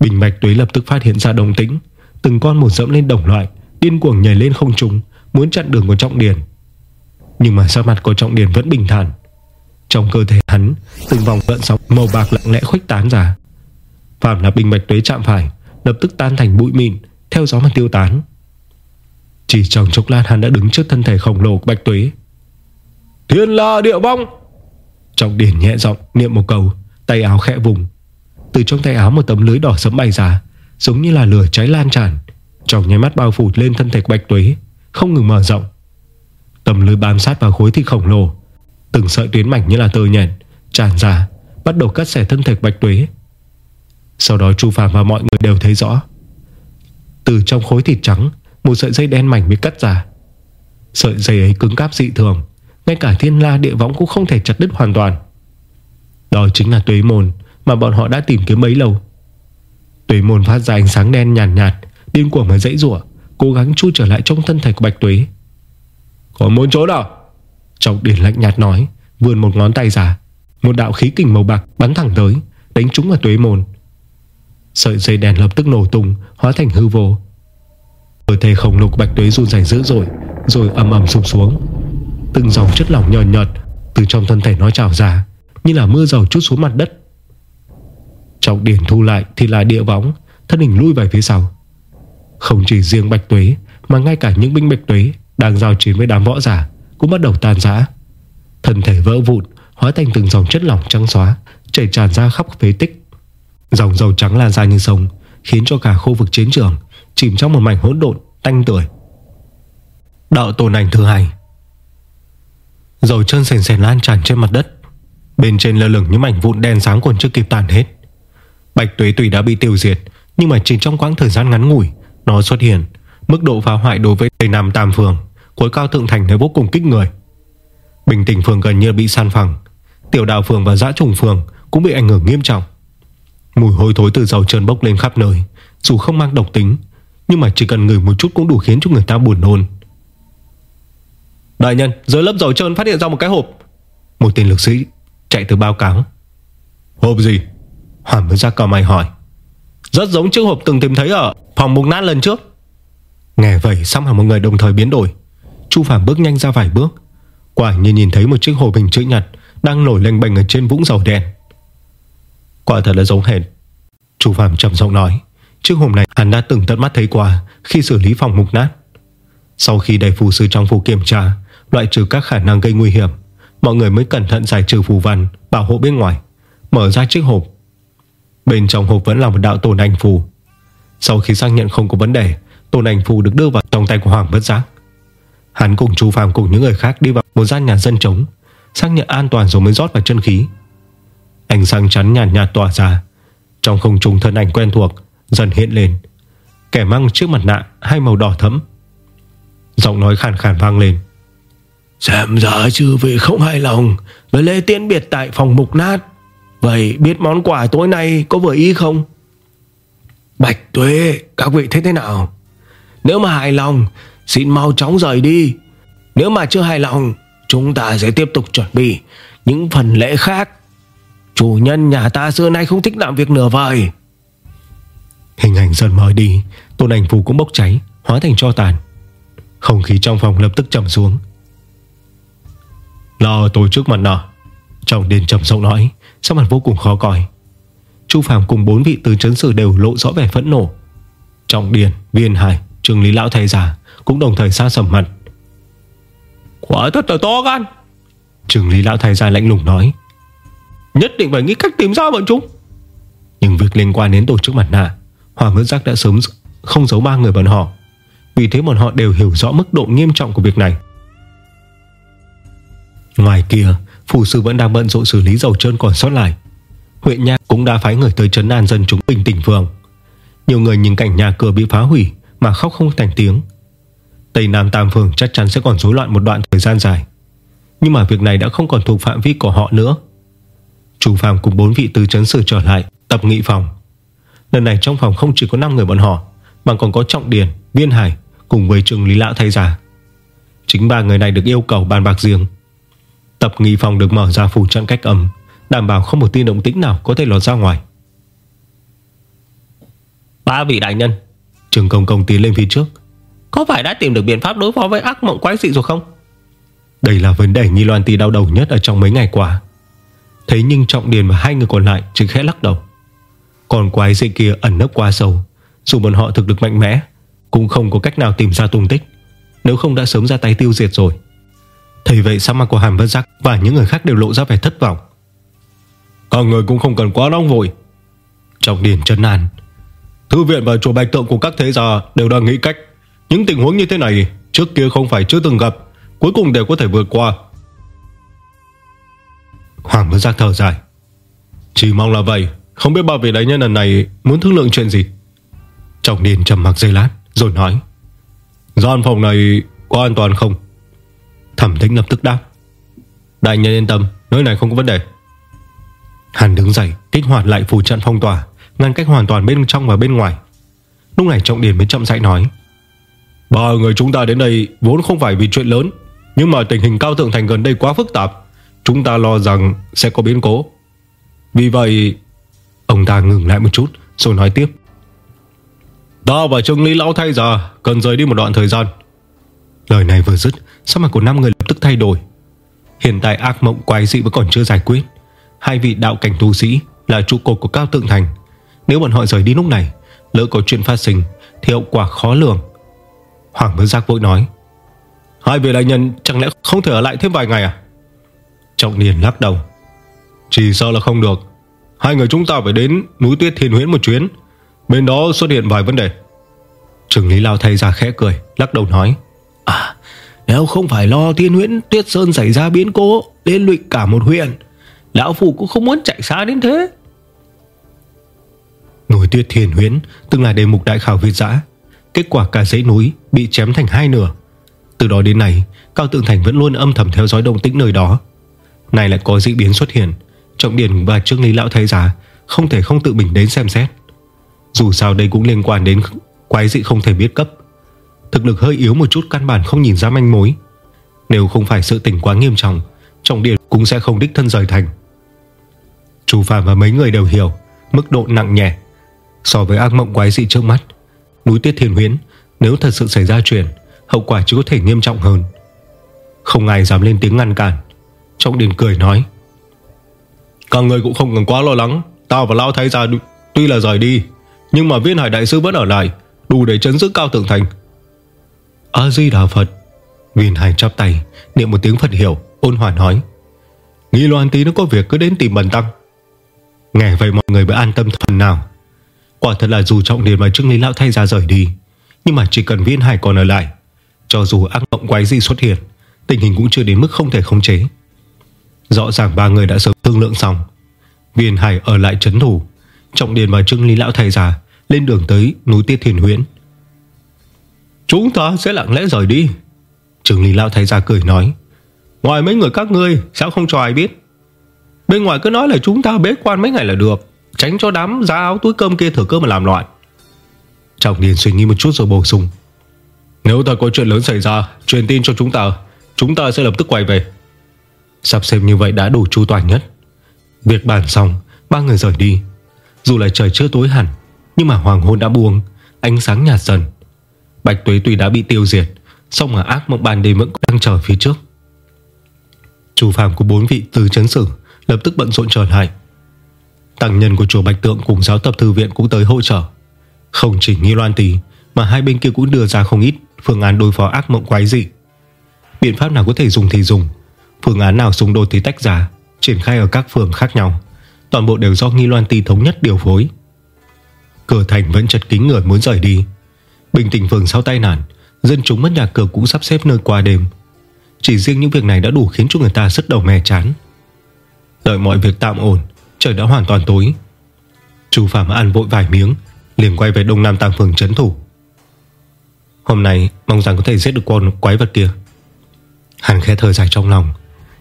Bình Bạch Tuế lập tức phát hiện ra đồng tĩnh, Từng con một dẫm lên đồng loại, Điên cuồng nhảy lên không trung, Muốn chặn đường của Trọng Điền. Nhưng mà sắc mặt của Trọng Điền vẫn bình thản. Trong cơ thể hắn, Từng vòng gợn sóng màu bạc lặng lẽ khuếch tán ra. Phạm là bình bạch tuế chạm phải, Lập tức tan thành bụi mịn, Theo gió mà tiêu tán. Chỉ trong chốc lát hắn đã đứng trước thân thể khổng lồ của bạch tuế. Thiên la địa vong! Trọng điển nhẹ giọng niệm một câu, Tay áo khẽ vùng. Từ trong tay áo một tấm lưới đỏ sẫm bay ra, Giống như là lửa cháy lan tràn. Trong nháy mắt bao phủ lên thân thể Bạch Tuế, Không ngừng mở rộng. Tầm lưới bám sát vào khối thịt khổng lồ, Từng sợi tuyến mảnh như là tơ nhện, Tràn ra, Bắt đầu cắt xẻ thân thể Bạch Tuế. Sau đó Chu Phạm và mọi người đều thấy rõ. Từ trong khối thịt trắng, Một sợi dây đen mảnh bị cắt ra. Sợi dây ấy cứng cáp dị thường ngay cả thiên la địa võng cũng không thể chặt đứt hoàn toàn. Đó chính là tuế môn Mà bọn họ đã tìm kiếm mấy lâu. Tuế môn phát ra ánh sáng đen nhàn nhạt, nhạt Điên cuồng mà dãy rủa Cố gắng chui trở lại trong thân thể của Bạch Tuế. Có muốn chỗ nào? Trọng điển lạnh nhạt nói Vươn một ngón tay ra. Một đạo khí kình màu bạc bắn thẳng tới Đánh trúng vào tuế môn. Sợi dây đèn lập tức nổ tung Hóa thành hư vô. Cơ thể khổng lục bạch tuế run rẩy dữ dội Rồi ầm ầm sụp xuống. Từng dòng chất lỏng nhợt nhợt Từ trong thân thể nó trào ra, Như là mưa dầu chút xuống mặt đất. Trọng điển thu lại thì là địa võng, Thân hình lui về phía sau. Không chỉ riêng bạch tuế, Mà ngay cả những binh bạch tuế Đang giao chiến với đám võ giả Cũng bắt đầu tan rã. Thân thể vỡ vụn, Hóa thành từng dòng chất lỏng trắng xóa, Chảy tràn ra khắp phế tích. Dòng dầu trắng lan ra như sông, Khiến cho cả khu vực chiến trường Chìm trong một mảnh hỗn độn tanh tưởi. Đạo tồn ảnh thứ hai. Dầu chân sền sền lan tràn trên mặt đất. Bên trên lơ lửng những mảnh vụn đen sáng còn chưa kịp tàn hết. Bạch tuế tùy đã bị tiêu diệt, Nhưng mà chỉ trong quãng thời gian ngắn ngủi, Nó xuất hiện. Mức độ phá hoại đối với Tây Nam Tam Phường Cuối cao thượng thành này vô cùng kích người. Bình tỉnh phường gần như bị san phẳng. Tiểu đào phường và dã trùng phường Cũng bị ảnh hưởng nghiêm trọng. Mùi hôi thối từ dầu trơn bốc lên khắp nơi, Dù không mang độc tính, Nhưng mà chỉ cần ngửi một chút cũng đủ khiến cho người ta buồn nôn. Đại nhân, Dưới lớp dầu trơn phát hiện ra một cái hộp. Một tên lực sĩ chạy từ báo cáo Hộp gì? Hoàn mới ra cò mày hỏi. Rất giống chiếc hộp từng tìm thấy ở phòng mục nát lần trước. Nghe vậy xong hẳn một người đồng thời biến đổi. Chu Phạm bước nhanh ra vài bước. Quả nhiên nhìn thấy một chiếc hộp hình chữ nhật Đang nổi lên bành ở trên vũng dầu đen. Quả thật là giống hệt. Chu Phạm trầm giọng nói, Chiếc hộp này hắn đã từng tận mắt thấy qua Khi xử lý phòng mục nát. Sau khi đầy phù sư trong phủ kiểm tra Loại trừ các khả năng gây nguy hiểm. Mọi người mới cẩn thận giải trừ phù văn Bảo hộ bên ngoài. Mở ra chiếc hộp. Bên trong hộp vẫn là một đạo tồn ảnh phù. Sau khi xác nhận không có vấn đề Tồn ảnh phù được đưa vào trong tay của Hoàng Bất Giác. Hắn cùng Chu Phàm cùng những người khác đi vào một gian nhà dân trống Xác nhận an toàn rồi mới rót vào chân khí. Ánh sáng chắn nhàn nhạt, nhạt tỏa ra. Trong không trung thân ảnh quen thuộc Dần hiện lên. Kẻ mang chiếc mặt nạ hai màu đỏ thẫm. Giọng nói khàn khàn vang lên. Xem ra chư vị không hài lòng Với lễ tiễn biệt tại phòng mục nát Vậy biết món quà tối nay có vừa ý không? Bạch Tuế, các vị thấy thế nào? Nếu mà hài lòng, xin mau chóng rời đi. Nếu mà chưa hài lòng, chúng ta sẽ tiếp tục chuẩn bị những phần lễ khác. Chủ nhân nhà ta xưa nay không thích làm việc nửa vời. Hình ảnh dần mờ đi, tôn ảnh phù cũng bốc cháy, hóa thành cho tàn. Không khí trong phòng lập tức trầm xuống. Lo tôi trước mặt nọ. Trong đền trầm giọng nói, Sắc mặt vô cùng khó coi. Chu Phạm cùng bốn vị từ chấn sử đều lộ rõ vẻ phẫn nộ. Trọng Điền, Viên Hải Trường Lý Lão Thầy Giả Cũng đồng thời xa sầm mặt. Quả thật là to gan. Trường Lý Lão Thầy Giả lạnh lùng nói Nhất định phải nghĩ cách tìm ra bọn chúng. Nhưng việc liên quan đến tổ chức mặt nạ Hoàng Ngân Giác đã sớm không giấu ba người bọn họ. Vì thế bọn họ đều hiểu rõ mức độ nghiêm trọng của việc này Ngoài kia Phủ sư vẫn đang bận rộn xử lý dầu trơn còn sót lại. Huyện nha cũng đã phái người tới trấn an dân chúng bình tĩnh phường Nhiều người nhìn cảnh nhà cửa bị phá hủy Mà khóc không thành tiếng. Tây Nam Tam Phường chắc chắn sẽ còn rối loạn một đoạn thời gian dài. Nhưng mà việc này đã không còn thuộc phạm vi của họ nữa. Chủ Phạm cùng bốn vị từ trấn sử trở lại Tập nghị phòng. Lần này trong phòng không chỉ có 5 người bọn họ Mà còn có Trọng Điền, Viên Hải Cùng với trường Lý Lão thay giả Chính ba người này được yêu cầu bàn bạc riêng Tập nghi phòng được mở ra phủ trận cách âm Đảm bảo không một tin động tĩnh nào có thể lọt ra ngoài. Ba vị đại nhân Trường công công tiến lên phía trước. Có phải đã tìm được biện pháp đối phó với ác mộng quái dị rồi không? Đây là vấn đề Nhi Loan Tì đau đầu nhất Ở trong mấy ngày qua. Thế nhưng Trọng Điền và hai người còn lại Chỉ khẽ lắc đầu. Còn quái dị kia ẩn nấp quá sâu Dù bọn họ thực lực mạnh mẽ Cũng không có cách nào tìm ra tung tích. Nếu không đã sớm ra tay tiêu diệt rồi Thấy vậy sao mặt của Hàm Vân Giác Và những người khác đều lộ ra vẻ thất vọng? Các người cũng không cần quá nóng vội. Trong điền chân an, Thư viện và chùa Bạch Tượng của các thế gia Đều đang nghĩ cách. Những tình huống như thế này Trước kia không phải chưa từng gặp, Cuối cùng đều có thể vượt qua. Hoàng Vân Giác thở dài. Chỉ mong là vậy, Không biết ba vị đại nhân lần này Muốn thương lượng chuyện gì? Trọng điền trầm mặc giây lát, Rồi nói. Gian phòng này có an toàn không? Thẩm Thính lập tức đáp. Đại nhân yên tâm Nơi này không có vấn đề. Hắn đứng dậy Kích hoạt lại phù trận phong tỏa Ngăn cách hoàn toàn bên trong và bên ngoài. Lúc này Trọng Điền mới chậm rãi nói. Ba người chúng ta đến đây Vốn không phải vì chuyện lớn Nhưng mà tình hình cao thượng thành gần đây quá phức tạp. Chúng ta lo rằng sẽ có biến cố. Vì vậy Ông ta ngừng lại một chút Rồi nói tiếp. Ta và Trương Lý Lão thay ra Cần rời đi một đoạn thời gian. Lời này vừa dứt Sao mặt của năm người lập tức thay đổi. Hiện tại ác mộng quái dị vẫn còn chưa giải quyết. Hai vị đạo cảnh tu sĩ Là trụ cột của Cao Tượng Thành. Nếu bọn họ rời đi lúc này, Lỡ có chuyện phát sinh Thì hậu quả khó lường. Hoàng Vân Giác vội nói, Hai vị đại nhân chẳng lẽ không thể ở lại thêm vài ngày à? Trọng Điền lắc đầu, Chỉ sợ là không được. Hai người chúng ta phải đến núi tuyết thiên huyến một chuyến, Bên đó xuất hiện vài vấn đề. Trừng Lý Lao thay ra khẽ cười, Lắc đầu nói À nếu không phải lo thiên huyễn, tuyết sơn xảy ra biến cố Liên lụy cả một huyện, Lão Phụ cũng không muốn chạy xa đến thế. Núi tuyết thiên Huyễn, Từng là đề mục đại khảo Việt giã, Kết quả cả dãy núi bị chém thành hai nửa. Từ đó đến nay, Cao Tượng Thành vẫn luôn âm thầm theo dõi động tĩnh nơi đó. Này lại có dị biến xuất hiện, Trọng điển và Trương Lý Lão thấy giá Không thể không tự mình đến xem xét. Dù sao đây cũng liên quan đến Quái dị không thể biết cấp. Thực lực hơi yếu một chút căn bản không nhìn ra manh mối. Nếu không phải sự tình quá nghiêm trọng Trọng Điền cũng sẽ không đích thân rời thành. Chú Phạm và mấy người đều hiểu Mức độ nặng nhẹ So với ác mộng quái dị trước mắt. Núi Tiết Thiên Huyến Nếu thật sự xảy ra chuyện, Hậu quả chỉ có thể nghiêm trọng hơn. Không ai dám lên tiếng ngăn cản. Trọng Điền cười nói, Các người cũng không cần quá lo lắng. Tao và Lao thấy ra tuy là rời đi, Nhưng mà viên hải đại sư vẫn ở lại, Đủ để chấn giữ cao tường thành. A-di-đà Phật. Viên hải chắp tay, Niệm một tiếng Phật hiểu Ôn hòa nói, Nghi loan tí nó có việc cứ đến tìm bần tăng. Nghe vậy mọi người mới an tâm phần nào. Quả thật là dù trọng điền và Trương Lý Lão thay ra rời đi, Nhưng mà chỉ cần viên hải còn ở lại, Cho dù ác mộng quái gì xuất hiện, Tình hình cũng chưa đến mức không thể khống chế. Rõ ràng ba người đã sớm thương lượng xong, Viên hải ở lại chấn thủ. Trọng điền và Trương Lý Lão thay ra, Lên đường tới núi Tiết Thiền Huyễn. Chúng ta sẽ lặng lẽ rời đi. Trường Lý lao thay ra cười nói, Ngoài mấy người các ngươi, Sao không cho ai biết? Bên ngoài cứ nói là chúng ta bế quan mấy ngày là được, Tránh cho đám giá áo túi cơm kia thở cơ mà làm loạn. Trọng Điền suy nghĩ một chút rồi bổ sung, Nếu ta có chuyện lớn xảy ra, Truyền tin cho chúng ta Chúng ta sẽ lập tức quay về. Sắp xem như vậy đã đủ chu toàn nhất. Việc bàn xong, Ba người rời đi. Dù là trời chưa tối hẳn, Nhưng mà hoàng hôn đã buông, Ánh sáng nhạt dần. Bạch tuế tuy đã bị tiêu diệt Xong mà ác mộng ban đêm vẫn đang chờ phía trước. Chủ phạm của bốn vị từ chấn sử Lập tức bận rộn trở lại. Tăng nhân của chùa Bạch Tượng cùng giáo tập thư viện cũng tới hỗ trợ. Không chỉ nghi loan tì Mà hai bên kia cũng đưa ra không ít Phương án đối phó ác mộng quái dị. Biện pháp nào có thể dùng thì dùng, Phương án nào xung đột thì tách ra, Triển khai ở các phường khác nhau. Toàn bộ đều do nghi loan tì thống nhất điều phối. Cửa thành vẫn chật kính người muốn rời đi Bình tĩnh phường sau tai nạn, Dân chúng mất nhà cửa cũng sắp xếp nơi qua đêm. Chỉ riêng những việc này đã đủ khiến cho người ta rất đầu mè chán. Đợi mọi việc tạm ổn, Trời đã hoàn toàn tối. Chú Phạm ăn vội vài miếng, liền quay về Đông Nam Tam Phường trấn thủ. Hôm nay, mong rằng có thể giết được con quái vật kia. Hắn khẽ thở dài trong lòng,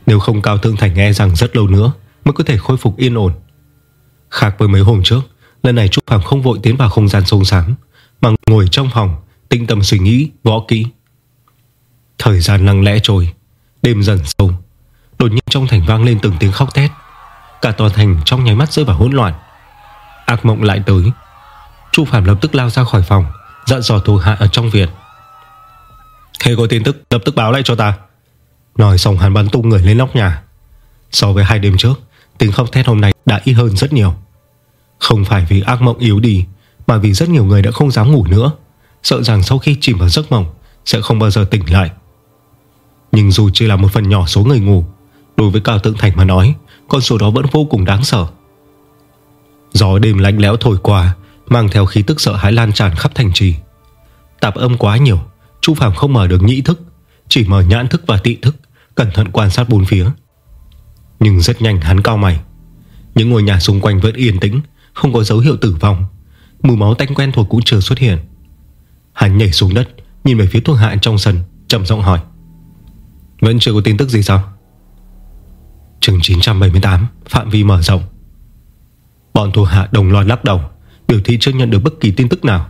Nếu không Cao Thượng Thành nghe rằng rất lâu nữa Mới có thể khôi phục yên ổn. Khác với mấy hôm trước, Lần này Trúc Phạm không vội tiến vào không gian sông sáng mà ngồi trong phòng Tinh tâm suy nghĩ, võ kỹ. Thời gian lặng lẽ trôi Đêm dần sâu. Đột nhiên trong thành vang lên từng tiếng khóc thét. Cả toàn thành trong nháy mắt rơi vào hỗn loạn. Ác mộng lại tới. Chu Phạm lập tức lao ra khỏi phòng Dặn dò thủ hạ ở trong viện. Khi có tin tức lập tức báo lại cho ta. Nói xong hắn bắn tung người lên nóc nhà. So với hai đêm trước Tiếng khóc thét hôm nay đã ít hơn rất nhiều. Không phải vì ác mộng yếu đi mà vì rất nhiều người đã không dám ngủ nữa. Sợ rằng sau khi chìm vào giấc mộng, Sẽ không bao giờ tỉnh lại. Nhưng dù chỉ là một phần nhỏ số người ngủ, Đối với Cao Tượng Thành mà nói, Con số đó vẫn vô cùng đáng sợ. Gió đêm lạnh lẽo thổi qua, Mang theo khí tức sợ hãi lan tràn khắp thành trì. Tạp âm quá nhiều, Chu Phạm không mở được nhĩ thức, Chỉ mở nhãn thức và tị thức, Cẩn thận quan sát bốn phía. Nhưng rất nhanh hắn cao mày. Những ngôi nhà xung quanh vẫn yên tĩnh, Không có dấu hiệu tử vong. Mùi máu tanh quen thuộc cũng chưa xuất hiện. Hắn nhảy xuống đất, Nhìn về phía thuộc hạ trong sân, trầm giọng hỏi. Vẫn chưa có tin tức gì sao? Trường 978 Phạm vi mở rộng. Bọn thuộc hạ đồng loạt lắc đầu, Biểu thị chưa nhận được bất kỳ tin tức nào.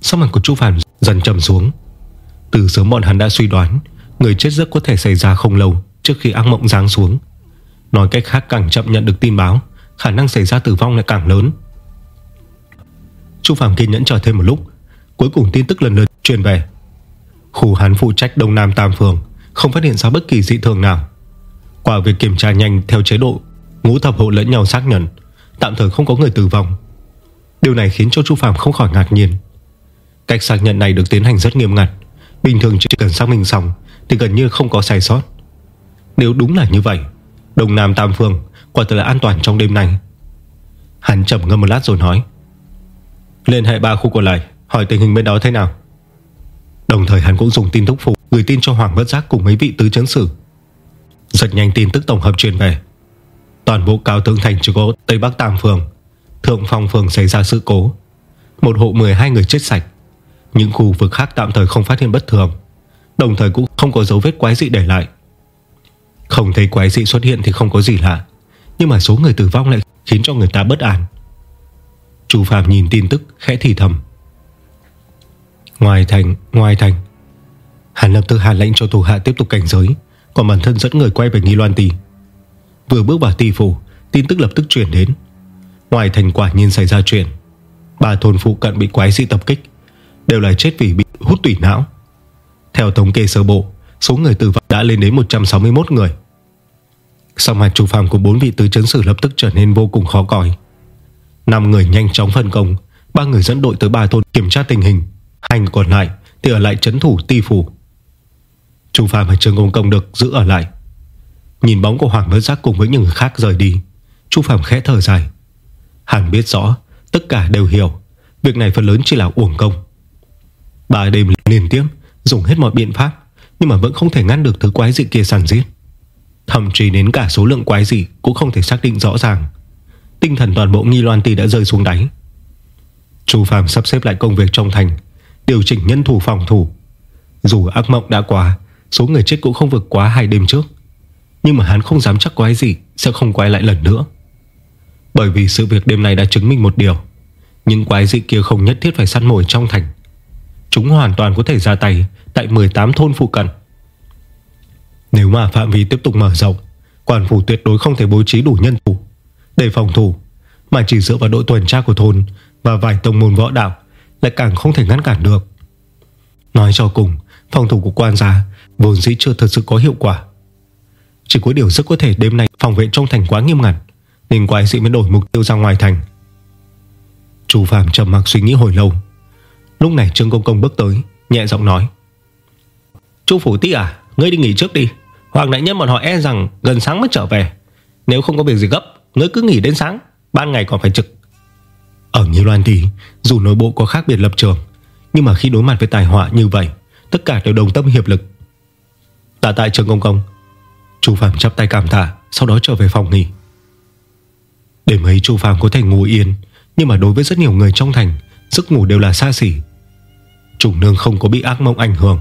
Sau mặt của Chu Phạm dần trầm xuống. Từ sớm bọn hắn đã suy đoán, Người chết rất có thể xảy ra không lâu Trước khi ác mộng giáng xuống. Nói cách khác, càng chậm nhận được tin báo, Khả năng xảy ra tử vong lại càng lớn. Chu Phạm kiên nhẫn chờ thêm một lúc. Cuối cùng tin tức lần lượt truyền về. Khu hắn phụ trách Đông Nam Tam Phường Không phát hiện ra bất kỳ dị thường nào. Qua việc kiểm tra nhanh theo chế độ, Ngũ thập hộ lẫn nhau xác nhận, Tạm thời không có người tử vong. Điều này khiến cho Chu Phạm không khỏi ngạc nhiên. Cách xác nhận này được tiến hành rất nghiêm ngặt. Bình thường chỉ cần xác minh xong Thì gần như không có sai sót. Nếu đúng là như vậy, Đông Nam Tam Phương quả thật là an toàn trong đêm này Hắn chậm ngâm một lát rồi nói. Liên hệ ba khu còn lại, Hỏi tình hình bên đó thế nào? Đồng thời hắn cũng dùng tin tức phụ, Gửi tin cho Hoàng Bất Giác cùng mấy vị tứ chấn sử. Rất nhanh tin tức tổng hợp truyền về. Toàn bộ cao tướng thành chỉ có Tây Bắc Tam Phường Thượng Phong Phường xảy ra sự cố. Một hộ 12 người chết sạch. Những khu vực khác tạm thời không phát hiện bất thường. Đồng thời cũng không có dấu vết quái dị để lại. Không thấy quái dị xuất hiện thì không có gì lạ. Nhưng mà số người tử vong lại khiến cho người ta bất an. Chu Phạm nhìn tin tức, khẽ thì thầm. Ngoài thành Ngoài thành. Hắn lập tức hạ lệnh cho thủ hạ tiếp tục cảnh giới, Còn bản thân dẫn người quay về Nghi Loan Tì Vừa bước vào tì phủ, Tin tức lập tức chuyển đến. Ngoài thành quả nhiên xảy ra chuyện. Ba thôn phụ cận bị quái dị tập kích, Đều là chết vì bị hút tủy não. Theo thống kê sơ bộ, Số người tử vong đã lên đến 161 người. Sau mặt chủ phạm của bốn vị tứ chấn sử lập tức trở nên vô cùng khó coi. 5 người nhanh chóng phân công, ba người dẫn đội tới ba thôn kiểm tra tình hình. Hai người còn lại thì ở lại chấn thủ ti phủ. Trung Phạm và Trương Công Công được giữ ở lại. Nhìn bóng của Hoàng Vân Giác cùng với những người khác rời đi, Chu Phạm khẽ thở dài. Hẳn biết rõ, Tất cả đều hiểu, Việc này phần lớn chỉ là uổng công. Ba đêm liên tiếp, Dùng hết mọi biện pháp, Nhưng mà vẫn không thể ngăn được thứ quái dị kia sàn giết. Thậm chí đến cả số lượng quái dị Cũng không thể xác định rõ ràng. Tinh thần toàn bộ nghi loan ti đã rơi xuống đáy. Chu Phạm sắp xếp lại công việc trong thành, Điều chỉnh nhân thủ phòng thủ. Dù ác mộng đã qua, Số người chết cũng không vượt quá hai đêm trước. Nhưng mà hắn không dám chắc quái gì Sẽ không quay lại lần nữa. Bởi vì sự việc đêm nay đã chứng minh một điều. Những quái dị kia không nhất thiết phải săn mồi trong thành. Chúng hoàn toàn có thể ra tay Tại 18 thôn phụ cận. Nếu mà phạm vi tiếp tục mở rộng Quản phủ tuyệt đối không thể bố trí đủ nhân thủ. Để phòng thủ. Mà chỉ dựa vào đội tuần tra của thôn Và vài tông môn võ đạo Lại càng không thể ngăn cản được. Nói cho cùng, Phòng thủ của quan gia Vốn dĩ chưa thật sự có hiệu quả. Chỉ có điều rất có thể đêm nay Phòng vệ trong thành quá nghiêm ngặt, Nên quái dị mới đổi mục tiêu ra ngoài thành. Chú Phạm trầm mặc suy nghĩ hồi lâu. Lúc này Trương Công Công bước tới, Nhẹ giọng nói. Chú Phủ Tị à Ngươi đi nghỉ trước đi. Hoàng đại nhân bọn họ e rằng gần sáng mới trở về. Nếu không có việc gì gấp Ngươi cứ nghỉ đến sáng, Ban ngày còn phải trực. Ở Như Loan thì, Dù nội bộ có khác biệt lập trường, Nhưng mà khi đối mặt với tài họa như vậy, Tất cả đều đồng tâm hiệp lực. Tạ tại trường công công, Chu Phạm chắp tay cảm tạ, Sau đó trở về phòng nghỉ. Đêm ấy Chu Phạm có thể ngủ yên, Nhưng mà đối với rất nhiều người trong thành, Giấc ngủ đều là xa xỉ. Chủ nương không có bị ác mộng ảnh hưởng,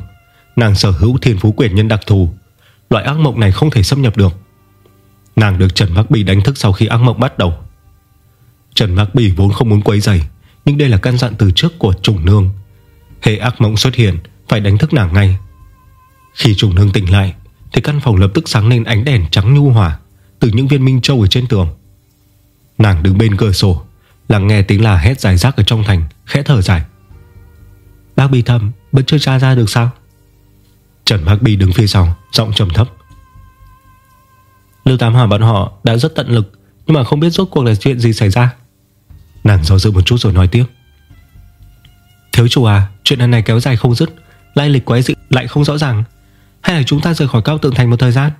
Nàng sở hữu thiên phú quyền nhân đặc thù, Loại ác mộng này không thể xâm nhập được. Nàng được Trần Bắc Bì đánh thức sau khi ác mộng bắt đầu. Trần Bắc Bì vốn không muốn quấy dày Nhưng đây là căn dặn từ trước của trùng nương. Hệ ác mộng xuất hiện, Phải đánh thức nàng ngay. Khi trùng nương tỉnh lại, Thì căn phòng lập tức sáng lên ánh đèn trắng nhu hòa Từ những viên minh châu ở trên tường. Nàng đứng bên cửa sổ, Lắng nghe tiếng là hét dài rác ở trong thành, Khẽ thở dài. Bác Bì thầm, vẫn chưa tra ra được sao? Trần Mạc Bì đứng phía sau, Giọng trầm thấp. Lưu Tam Hòa bọn họ đã rất tận lực, Nhưng mà không biết rốt cuộc là chuyện gì xảy ra. Nàng do dự một chút rồi nói tiếp. Thiếu chủ à Chuyện lần này kéo dài không dứt, Lai lịch quái dị lại không rõ ràng. Hay là chúng ta rời khỏi cao tượng thành một thời gian?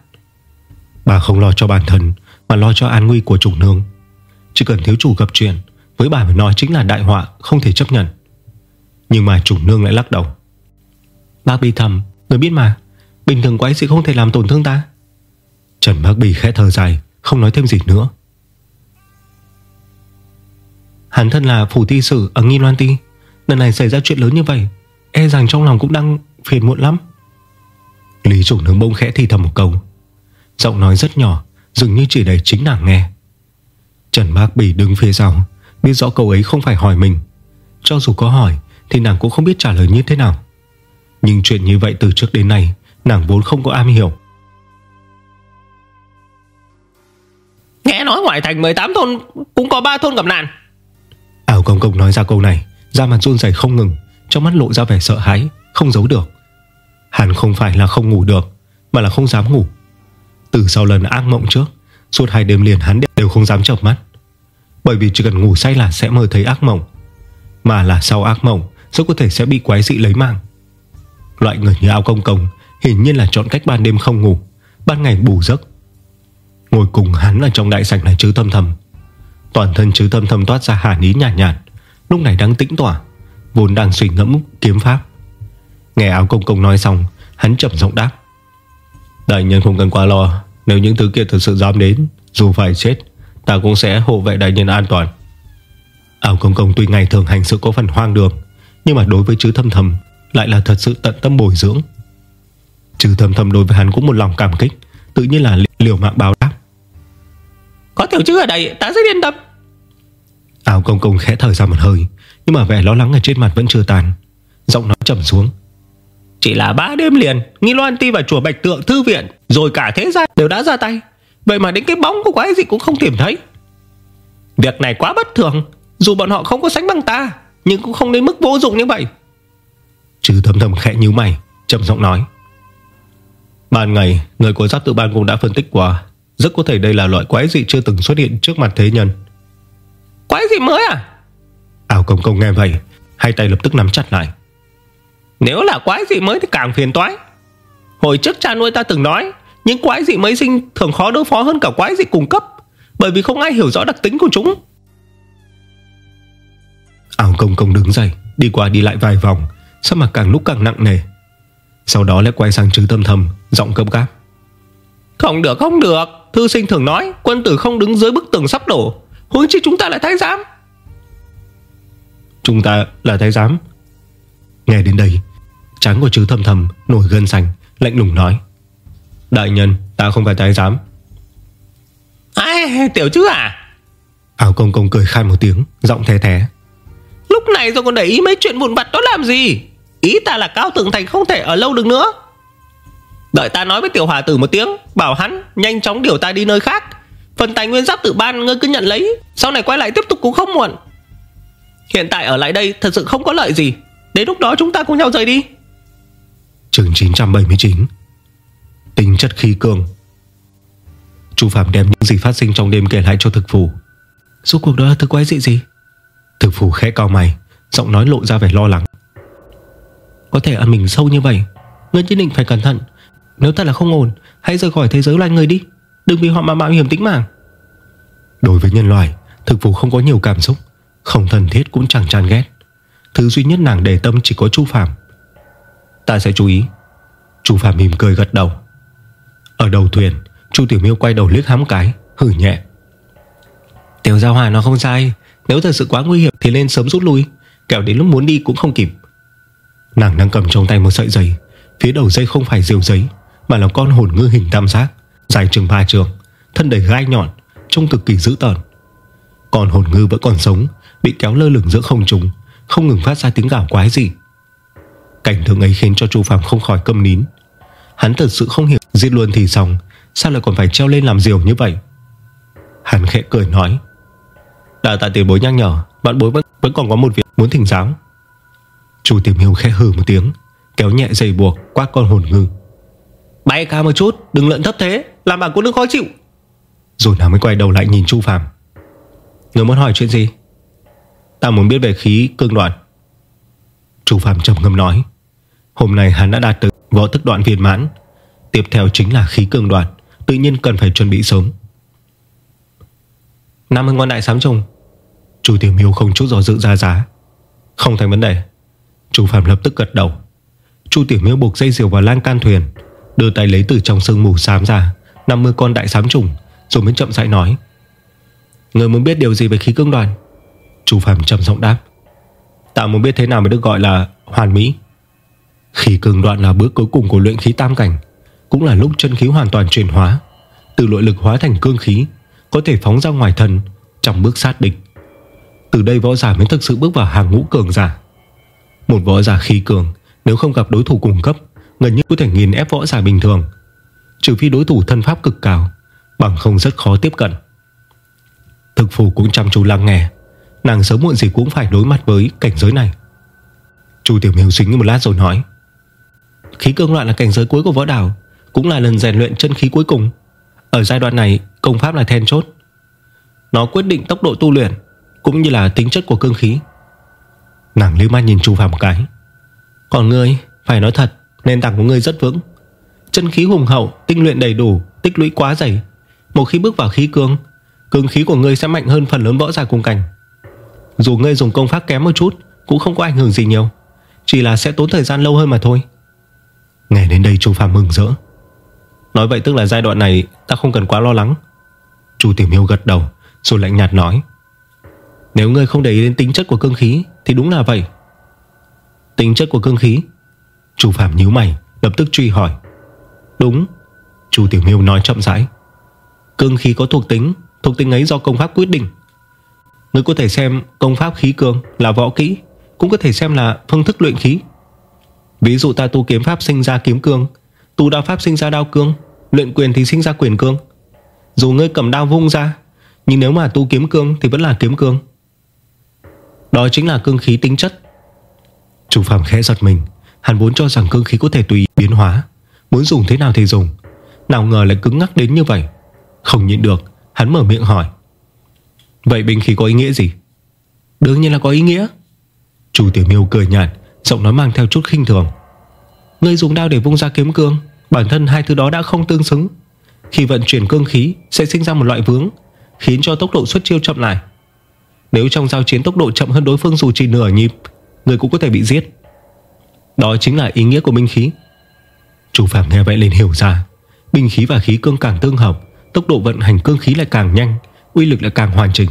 Bà không lo cho bản thân, Mà lo cho an nguy của chủ nương. Chỉ cần thiếu chủ gặp chuyện, Với bà mà nói chính là đại họa, không thể chấp nhận. Nhưng mà chủ nương lại lắc đầu. Bác bi thầm, Người biết mà, Bình thường quái dị không thể làm tổn thương ta. Trần Bác Bì khẽ thở dài, Không nói thêm gì nữa. Hắn thân là phủ ti sử ở Nghi Loan Ti, Lần này xảy ra chuyện lớn như vậy E rằng trong lòng cũng đang phiền muộn lắm. Lý chủ nướng bông khẽ thì thầm một câu, Giọng nói rất nhỏ, Dường như chỉ để chính nàng nghe. Trần Bác Bỉ đứng phía sau, Biết rõ câu ấy không phải hỏi mình. Cho dù có hỏi, Thì nàng cũng không biết trả lời như thế nào. Nhưng chuyện như vậy từ trước đến nay, Nàng vốn không có am hiểu. Nói ngoại thành 18 thôn Cũng có 3 thôn gặp nạn. Ảo công công nói ra câu này, Da mặt run rẩy không ngừng, Trong mắt lộ ra vẻ sợ hãi, Không giấu được. Hắn không phải là không ngủ được, Mà là không dám ngủ. Từ sau lần ác mộng trước, Suốt hai đêm liền hắn đều không dám chợp mắt. Bởi vì chỉ cần ngủ say là sẽ mơ thấy ác mộng, Mà là sau ác mộng, Rất có thể sẽ bị quái dị lấy mạng. Loại người như áo công công hiển nhiên là chọn cách ban đêm không ngủ, Ban ngày bù giấc Ngồi cùng hắn ở trong đại sảnh là chứ thâm thầm. Toàn thân chứ thâm thầm toát ra hàn ý nhạt nhạt. Lúc này đang tĩnh tỏa, Vốn đang suy ngẫm kiếm pháp. Nghe áo công công nói xong, Hắn chậm giọng đáp. Đại nhân không cần quá lo, Nếu những thứ kia thực sự dám đến, Dù phải chết, Ta cũng sẽ hộ vệ đại nhân an toàn. Áo công công tuy ngày thường hành sự có phần hoang đường, Nhưng mà đối với chứ thâm thầm Lại là thật sự tận tâm bồi dưỡng. Chứ thâm thầm đối với hắn cũng một lòng cảm kích, Tự nhiên là liều mạng báo đáp. Có tiểu chứ ở đây ta sẽ yên tâm. Áo công công khẽ thở ra một hơi Nhưng mà vẻ lo lắng ở trên mặt vẫn chưa tàn Giọng nói trầm xuống. Chỉ là ba đêm liền Nghi Loan Ti và chùa Bạch Tượng Thư Viện Rồi cả thế gian đều đã ra tay. Vậy mà đến cái bóng của quái gì cũng không tìm thấy. Việc này quá bất thường Dù bọn họ không có sánh bằng ta Nhưng cũng không đến mức vô dụng như vậy. Chứ thầm thầm khẽ như mày Trầm giọng nói. Ban ngày Người của giáp tự ban cũng đã phân tích qua Rất có thể đây là loại quái dị chưa từng xuất hiện trước mặt thế nhân. Quái gì mới à? Ảo công công nghe vậy Hai tay lập tức nắm chặt lại. Nếu là quái gì mới thì càng phiền toái. Hồi trước cha nuôi ta từng nói Những quái dị mới sinh thường khó đối phó hơn cả quái dị cung cấp Bởi vì không ai hiểu rõ đặc tính của chúng. Ảo công công đứng dậy Đi qua đi lại vài vòng Sao mà càng lúc càng nặng nề. Sau đó lại quay sang chứ tâm thầm Giọng câm cáp Không được không được. Thư sinh thường nói Quân tử không đứng dưới bức tường sắp đổ. Huống chi chúng ta là thái giám. Chúng ta là thái giám. Nghe đến đây Trán của chứ thầm thầm nổi gân xanh Lạnh lùng nói. Đại nhân ta không phải thái giám. Ai tiểu chứ à? Áo công công cười khai một tiếng Giọng thé thé Lúc này rồi còn để ý mấy chuyện vụn vặt đó làm gì? Ý ta là cao tường thành không thể ở lâu được nữa Đợi ta nói với tiểu hòa tử một tiếng, Bảo hắn nhanh chóng điều ta đi nơi khác. Phần tài nguyên giáp tự ban ngươi cứ nhận lấy, Sau này quay lại tiếp tục cũng không muộn. Hiện tại ở lại đây thật sự không có lợi gì. Đến lúc đó chúng ta cùng nhau rời đi. Trường 979 Tính chất khí cường. Chu Phạm đem những gì phát sinh trong đêm kể lại cho thực phủ Suốt cuộc đó là thứ quái dị gì? Thực phủ khẽ cao mày, Giọng nói lộ ra vẻ lo lắng. Có thể ăn mình sâu như vậy, Ngươi nhất định phải cẩn thận. Nếu ta là không ổn Hãy rời khỏi thế giới loài người đi. Đừng vì họ mà mạo hiểm tính mạng. Đối với nhân loại Thực phủ không có nhiều cảm xúc Không thân thiết cũng chẳng chán ghét. Thứ duy nhất nàng để tâm chỉ có Chu Phạm Ta sẽ chú ý. Chu Phạm mỉm cười gật đầu. Ở đầu thuyền Chu Tiểu Miêu quay đầu liếc hám cái Hử nhẹ. Tiểu Giao Hòa nó không sai Nếu thật sự quá nguy hiểm thì nên sớm rút lui Kẻo đến lúc muốn đi cũng không kịp. Nàng đang cầm trong tay một sợi dây Phía đầu dây không phải diều giấy mà là con hồn ngư hình tam giác Dài chừng ba trường Thân đầy gai nhọn Trông cực kỳ dữ tợn. Còn hồn ngư vẫn còn sống Bị kéo lơ lửng giữa không trung Không ngừng phát ra tiếng gào quái gì Cảnh tượng ấy khiến cho Chu Phạm không khỏi câm nín. Hắn thật sự không hiểu Giết luôn thì xong Sao lại còn phải treo lên làm diều như vậy? Hắn khẽ cười nói Đã tạ tiền bối nhắc nhở Bạn bối vẫn, vẫn còn có một việc muốn thỉnh giáo. Chu Tiểu Miêu khẽ hừ một tiếng Kéo nhẹ dây buộc quát con hồn ngư. Bay cao một chút, Đừng lợn thấp thế, Làm bà cô đừng khó chịu. Rồi nàng mới quay đầu lại nhìn Chu Phạm Người muốn hỏi chuyện gì? Ta muốn biết về khí cương đoạn. Chu Phạm trầm ngâm nói, Hôm nay hắn đã đạt được võ tức đoạn viên mãn. Tiếp theo chính là khí cương đoạn, Tự nhiên cần phải chuẩn bị sớm. Năm hương ngon đại sám trùng. Chu Tiểu Miêu không chút do dự ra giá. Không thành vấn đề. Chu Phạm lập tức gật đầu. Chu Tiểu Miêu buộc dây diều vào lan can thuyền. Đưa tay lấy từ trong sương mù xám ra 50 con đại sám trùng, Rồi mới chậm rãi nói. Người muốn biết điều gì về khí cương đoàn? Chu Phạm trầm giọng đáp. Ta muốn biết thế nào mới được gọi là hoàn mỹ? Khí cương đoạn là bước cuối cùng của luyện khí tam cảnh, Cũng là lúc chân khí hoàn toàn chuyển hóa, Từ nội lực hóa thành cương khí, Có thể phóng ra ngoài thân Trong bước sát địch. Từ đây võ giả mới thực sự bước vào hàng ngũ cường giả. Một võ giả khí cường, Nếu không gặp đối thủ cùng cấp Gần như có thể nghiền ép võ giả bình thường. Trừ phi đối thủ thân pháp cực cao, Bằng không rất khó tiếp cận. Thực phủ cũng chăm chú lắng nghe, Nàng sớm muộn gì cũng phải đối mặt với cảnh giới này. Chu Tiểu Miêu suy nghĩ một lát rồi nói, Khí cương loạn là cảnh giới cuối của võ đảo Cũng là lần rèn luyện chân khí cuối cùng. Ở giai đoạn này, công pháp là then chốt. Nó quyết định tốc độ tu luyện, Cũng như là tính chất của cương khí. Nàng lưu mắt nhìn Chu Phạm một cái, Còn ngươi, Phải nói thật Nền tảng của ngươi rất vững. Chân khí hùng hậu, Tinh luyện đầy đủ, Tích lũy quá dày. Một khi bước vào khí cương Cương khí của ngươi sẽ mạnh hơn phần lớn võ giả cùng cảnh. Dù ngươi dùng công pháp kém một chút, Cũng không có ảnh hưởng gì nhiều. Chỉ là sẽ tốn thời gian lâu hơn mà thôi. Nghe đến đây Chu Phạm mừng rỡ. Nói vậy tức là giai đoạn này Ta không cần quá lo lắng. Chu Tiểu Miêu gật đầu, Rồi lạnh nhạt nói. Nếu ngươi không để ý đến tính chất của cương khí, Thì đúng là vậy. Tính chất của cương khí? Chú Phạm nhíu mày, lập tức truy hỏi. Đúng, Chú Tiểu Miêu nói chậm rãi. Cương khí có thuộc tính Thuộc tính ấy do công pháp quyết định. Người có thể xem công pháp khí cương là võ kỹ, Cũng có thể xem là phương thức luyện khí. Ví dụ ta tu kiếm pháp sinh ra kiếm cương, Tu đao pháp sinh ra đao cương, Luyện quyền thì sinh ra quyền cương. Dù ngươi cầm đao vung ra, Nhưng nếu mà tu kiếm cương thì vẫn là kiếm cương. Đó chính là cương khí tính chất. Chủ phạm khẽ giật mình. Hắn vốn cho rằng cương khí có thể tùy biến hóa, Muốn dùng thế nào thì dùng. Nào ngờ lại cứng ngắc đến như vậy. Không nhịn được, Hắn mở miệng hỏi. Vậy binh khí có ý nghĩa gì? Đương nhiên là có ý nghĩa. Chủ tiểu miêu cười nhạt, Giọng nói mang theo chút khinh thường. Ngươi dùng đao để vung ra kiếm cương, Bản thân hai thứ đó đã không tương xứng. Khi vận chuyển cương khí, sẽ sinh ra một loại vướng, Khiến cho tốc độ xuất chiêu chậm lại. Nếu trong giao chiến tốc độ chậm hơn đối phương dù chỉ nửa nhịp Người cũng có thể bị giết. Đó chính là ý nghĩa của binh khí. Chu phạm nghe vậy liền hiểu ra. Binh khí và khí cương càng tương hợp, Tốc độ vận hành cương khí lại càng nhanh, Uy lực lại càng hoàn chỉnh.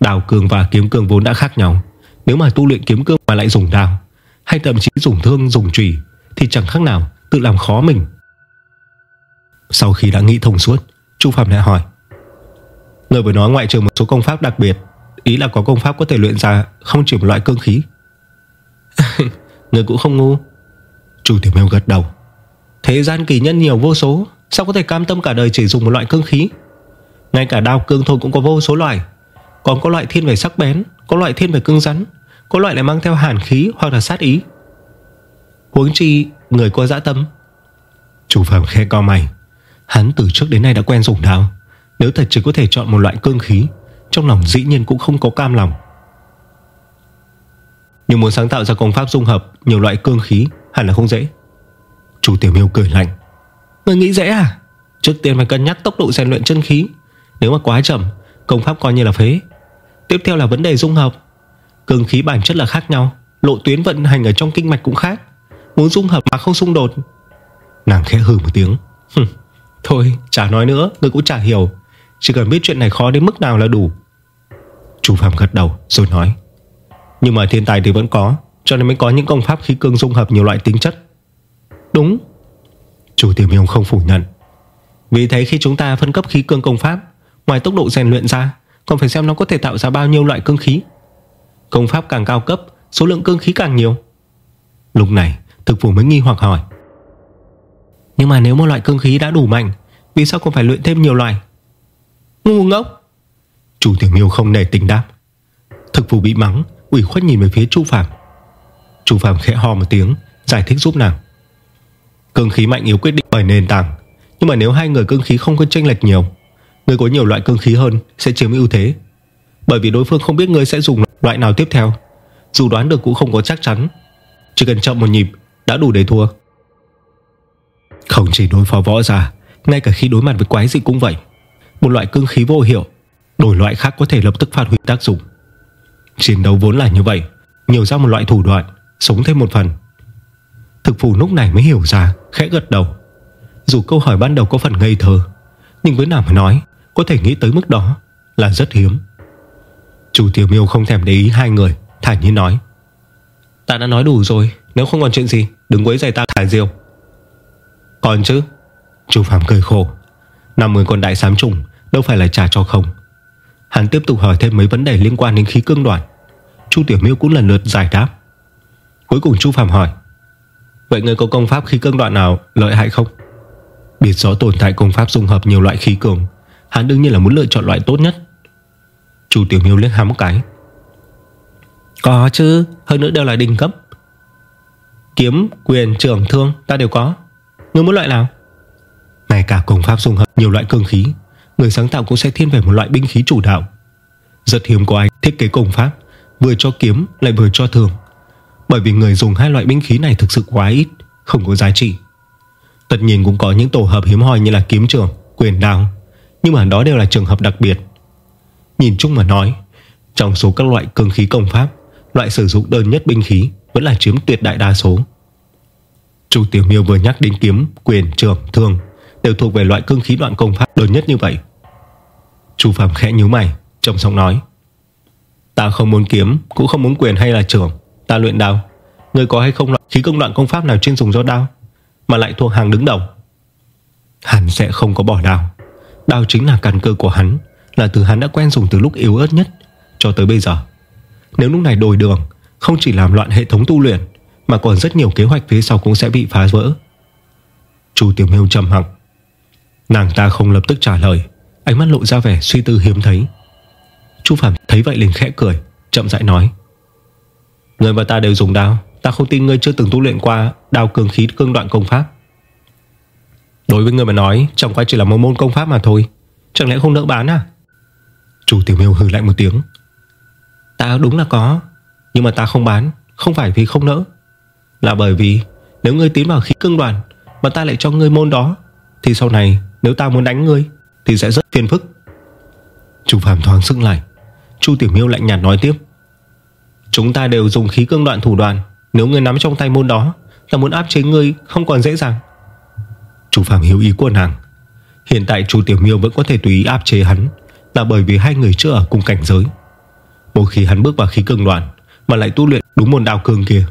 Đào cương và kiếm cương vốn đã khác nhau. Nếu mà tu luyện kiếm cương mà lại dùng đào Hay thậm chí dùng thương, dùng trùy Thì chẳng khác nào tự làm khó mình. Sau khi đã nghĩ thông suốt, Chu Phạm lại hỏi. Người vừa nói ngoại trừ một số công pháp đặc biệt, Ý là có công pháp có thể luyện ra Không chỉ một loại cương khí. [LAUGHS] Người cũng không ngu. Chu Tiểu Mèo gật đầu. Thế gian kỳ nhân nhiều vô số Sao có thể cam tâm cả đời chỉ dùng một loại cương khí? Ngay cả đao cương thôi cũng có vô số loại. Còn có loại thiên về sắc bén Có loại thiên về cứng rắn Có loại lại mang theo hàn khí hoặc là sát ý. Huống chi người có dã tâm. Chủ phạm khe co mày. Hắn từ trước đến nay đã quen dùng đao. Nếu thật chỉ có thể chọn một loại cương khí Trong lòng dĩ nhiên cũng không có cam lòng Nhưng muốn sáng tạo ra công pháp dung hợp Nhiều loại cương khí hẳn là không dễ. Chủ tiểu miêu cười lạnh. Người nghĩ dễ à? Trước tiên phải cân nhắc tốc độ rèn luyện chân khí. Nếu mà quá chậm Công pháp coi như là phế. Tiếp theo là vấn đề dung hợp. Cường khí bản chất là khác nhau Lộ tuyến vận hành ở trong kinh mạch cũng khác. Muốn dung hợp mà không xung đột. Nàng khẽ hừ một tiếng. Thôi chả nói nữa Người cũng chả hiểu. Chỉ cần biết chuyện này khó đến mức nào là đủ. Chủ phạm gật đầu rồi nói nhưng mà thiên tài thì vẫn có, Cho nên mới có những công pháp khí cương dung hợp nhiều loại tính chất. Đúng. Chủ tiểu miêu không phủ nhận. Vì thế khi chúng ta phân cấp khí cương công pháp, Ngoài tốc độ rèn luyện ra, Còn phải xem nó có thể tạo ra bao nhiêu loại cương khí. Công pháp càng cao cấp, Số lượng cương khí càng nhiều. Lúc này, thực phủ mới nghi hoặc hỏi. Nhưng mà nếu một loại cương khí đã đủ mạnh, Vì sao còn phải luyện thêm nhiều loại? Ngu ngốc. Chủ tiểu miêu không nể tình đáp. Thực phủ bị mắng ủy khuất nhìn về phía Chu Phạm. Chu Phạm khẽ ho một tiếng, Giải thích giúp nàng. Cương khí mạnh yếu quyết định bởi nền tảng, Nhưng mà nếu hai người cương khí không có chênh lệch nhiều, Người có nhiều loại cương khí hơn Sẽ chiếm ưu thế. Bởi vì đối phương không biết người sẽ dùng loại nào tiếp theo, Dù đoán được cũng không có chắc chắn. Chỉ cần chậm một nhịp đã đủ để thua. Không chỉ đối phó võ giả, Ngay cả khi đối mặt với quái dị cũng vậy. Một loại cương khí vô hiệu, Đổi loại khác có thể lập tức phát huy tác dụng. Chiến đấu vốn là như vậy, Nhiều ra một loại thủ đoạn, Sống thêm một phần. Thực phù lúc này mới hiểu ra, Khẽ gật đầu. Dù câu hỏi ban đầu có phần ngây thơ, Nhưng với nào mà nói, Có thể nghĩ tới mức đó là rất hiếm. Chủ tiểu miêu không thèm để ý hai người, Thản nhiên nói. Ta đã nói đủ rồi, Nếu không còn chuyện gì, Đừng quấy giày ta thả diều. Còn chứ? Chủ phạm cười khổ. Năm người con đại sám trùng, Đâu phải là trả cho không. Hắn tiếp tục hỏi thêm mấy vấn đề liên quan đến khí cương đoạn. Chu Tiểu Miêu cũng lần lượt giải đáp. Cuối cùng Chu Phạm hỏi Vậy người có công pháp khí cương đoạn nào lợi hại không? Biết rõ tồn tại công pháp dung hợp nhiều loại khí cường Hắn đương nhiên là muốn lựa chọn loại tốt nhất. Chu Tiểu Miêu liếc hám một cái. Có chứ Hơn nữa đều là đỉnh cấp. Kiếm, quyền, trường thương ta đều có. Ngươi muốn loại nào? Ngay cả công pháp dung hợp nhiều loại cương khí Người sáng tạo cũng sẽ thiên về một loại binh khí chủ đạo. Rất hiếm có ai thiết kế công pháp. Vừa cho kiếm lại vừa cho thường Bởi vì người dùng hai loại binh khí này thực sự quá ít Không có giá trị. Tất nhiên cũng có những tổ hợp hiếm hoi như là kiếm trường Quyền đao Nhưng mà đó đều là trường hợp đặc biệt. Nhìn chung mà nói Trong số các loại cương khí công pháp Loại sử dụng đơn nhất binh khí Vẫn là chiếm tuyệt đại đa số. Chu Tiểu Miêu vừa nhắc đến kiếm Quyền, trường, thương Đều thuộc về loại cương khí đoạn công pháp đơn nhất như vậy. Chu Phạm khẽ nhíu mày Trầm giọng nói Ta không muốn kiếm, Cũng không muốn quyền hay là trưởng. Ta luyện đao. Người có hay không loại khí công đoạn công pháp nào chuyên dùng do đao, Mà lại thuộc hàng đứng đầu? Hắn sẽ không có bỏ đao. Đao chính là căn cơ của hắn, Là từ hắn đã quen dùng từ lúc yếu ớt nhất Cho tới bây giờ. Nếu lúc này đổi đường, Không chỉ làm loạn hệ thống tu luyện, Mà còn rất nhiều kế hoạch phía sau cũng sẽ bị phá vỡ. Chu Tiểu Miêu trầm hẳn. Nàng ta không lập tức trả lời. Ánh mắt lộ ra vẻ suy tư hiếm thấy. Chu Phạm thấy vậy liền khẽ cười, Chậm rãi nói. Người và ta đều dùng đao, Ta không tin ngươi chưa từng tu luyện qua Đao cường khí cương đoạn công pháp. Đối với người mà nói, Chẳng qua chỉ là một môn công pháp mà thôi, Chẳng lẽ không nỡ bán à? Chủ tiểu miêu hừ lạnh một tiếng. Ta đúng là có, Nhưng mà ta không bán, Không phải vì không nỡ, Là bởi vì nếu ngươi tiến vào khí cương đoàn Mà ta lại cho ngươi môn đó, Thì sau này nếu ta muốn đánh ngươi Thì sẽ rất phiền phức. Chu Phạm thoáng sững lại. Chu Tiểu Miêu lạnh nhạt nói tiếp. Chúng ta đều dùng khí cương đoạn thủ đoàn Nếu ngươi nắm trong tay môn đó, Ta muốn áp chế ngươi không còn dễ dàng. Chu Phạm hiểu ý của nàng Hiện tại Chu Tiểu Miêu vẫn có thể tùy ý áp chế hắn, Là bởi vì hai người chưa ở cùng cảnh giới. Một khi hắn bước vào khí cương đoạn, Mà lại tu luyện đúng môn đào cương kia,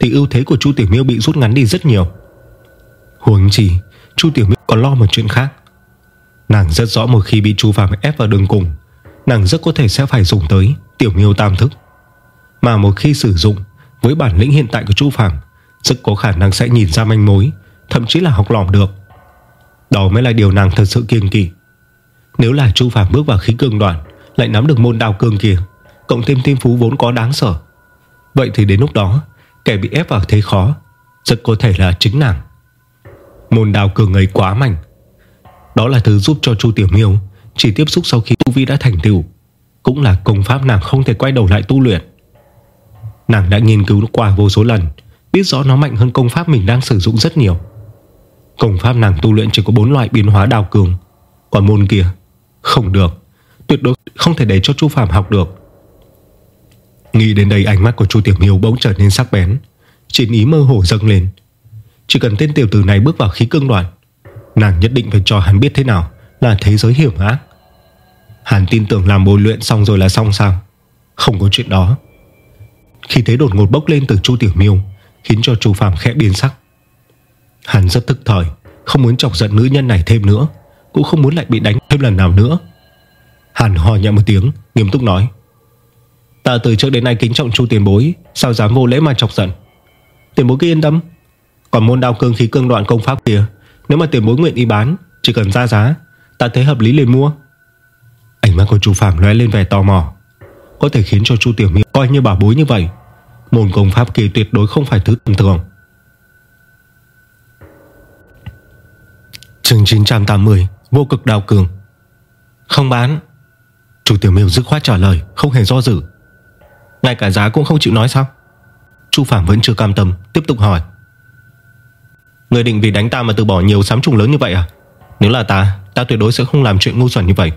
Thì ưu thế của Chu Tiểu Miêu bị rút ngắn đi rất nhiều. Huống chi, Chu Tiểu Miêu còn lo một chuyện khác. Nàng rất rõ một khi bị Chu Phạm ép vào đường cùng Nàng rất có thể sẽ phải dùng tới Tiểu miêu tam thức. Mà một khi sử dụng, Với bản lĩnh hiện tại của Chu Phạm Rất có khả năng sẽ nhìn ra manh mối, Thậm chí là học lỏm được. Đó mới là điều nàng thật sự kiêng kỳ Nếu là Chu Phạm bước vào khí cương đoạn, Lại nắm được môn đào cương kia, Cộng thêm thiên phú vốn có đáng sợ. Vậy thì đến lúc đó, Kẻ bị ép vào thế khó, Rất có thể là chính nàng. Môn đào cường ấy quá mạnh. Đó là thứ giúp cho Chu Tiểu Miêu chỉ tiếp xúc sau khi tu vi đã thành tựu, Cũng là công pháp nàng không thể quay đầu lại tu luyện. Nàng đã nghiên cứu qua vô số lần, Biết rõ nó mạnh hơn công pháp mình đang sử dụng rất nhiều. Công pháp nàng tu luyện chỉ có 4 loại biến hóa đào cường, Còn môn kia Không được, Tuyệt đối không thể để cho Chu Phạm học được. Nghĩ đến đây, ánh mắt của Chu Tiểu Miêu bỗng trở nên sắc bén, Chiến ý mơ hồ dâng lên. Chỉ cần tên tiểu tử này bước vào khí cương đoạn, Nàng nhất định phải cho hắn biết thế nào Là thế giới hiểm ác. Hàn tin tưởng làm bồi luyện xong rồi là xong sao? Không có chuyện đó. Khi thấy đột ngột bốc lên từ Chu Tiểu Miêu, Khiến cho Chu Phạm khẽ biến sắc. Hàn rất thức thời, Không muốn chọc giận nữ nhân này thêm nữa, Cũng không muốn lại bị đánh thêm lần nào nữa. Hàn hò nhẹ một tiếng, Nghiêm túc nói, Ta từ trước đến nay kính trọng chu tiền bối, Sao dám vô lễ mà chọc giận? Tiền bối cứ yên tâm. Còn môn đao cương khí cương đoạn công pháp kia, Nếu mà tiền bối nguyện y bán, Chỉ cần ra giá, Ta thấy hợp lý liền mua. Ánh mắt của chu Phạm lóe lên vẻ tò mò. Có thể khiến cho chu Tiểu Miêu coi như bảo bối như vậy. Môn công pháp kỳ tuyệt đối không phải thứ tầm thường. Trường 980 Vô cực đào cường. Không bán. Chú tiểu miêu dứt khoát trả lời, Không hề do dự. Ngay cả giá cũng không chịu nói sao? Chu Phạm vẫn chưa cam tâm, Tiếp tục hỏi. Người định vì đánh ta mà từ bỏ nhiều sám trùng lớn như vậy à? Nếu là ta Ta tuyệt đối sẽ không làm chuyện ngu xuẩn như vậy.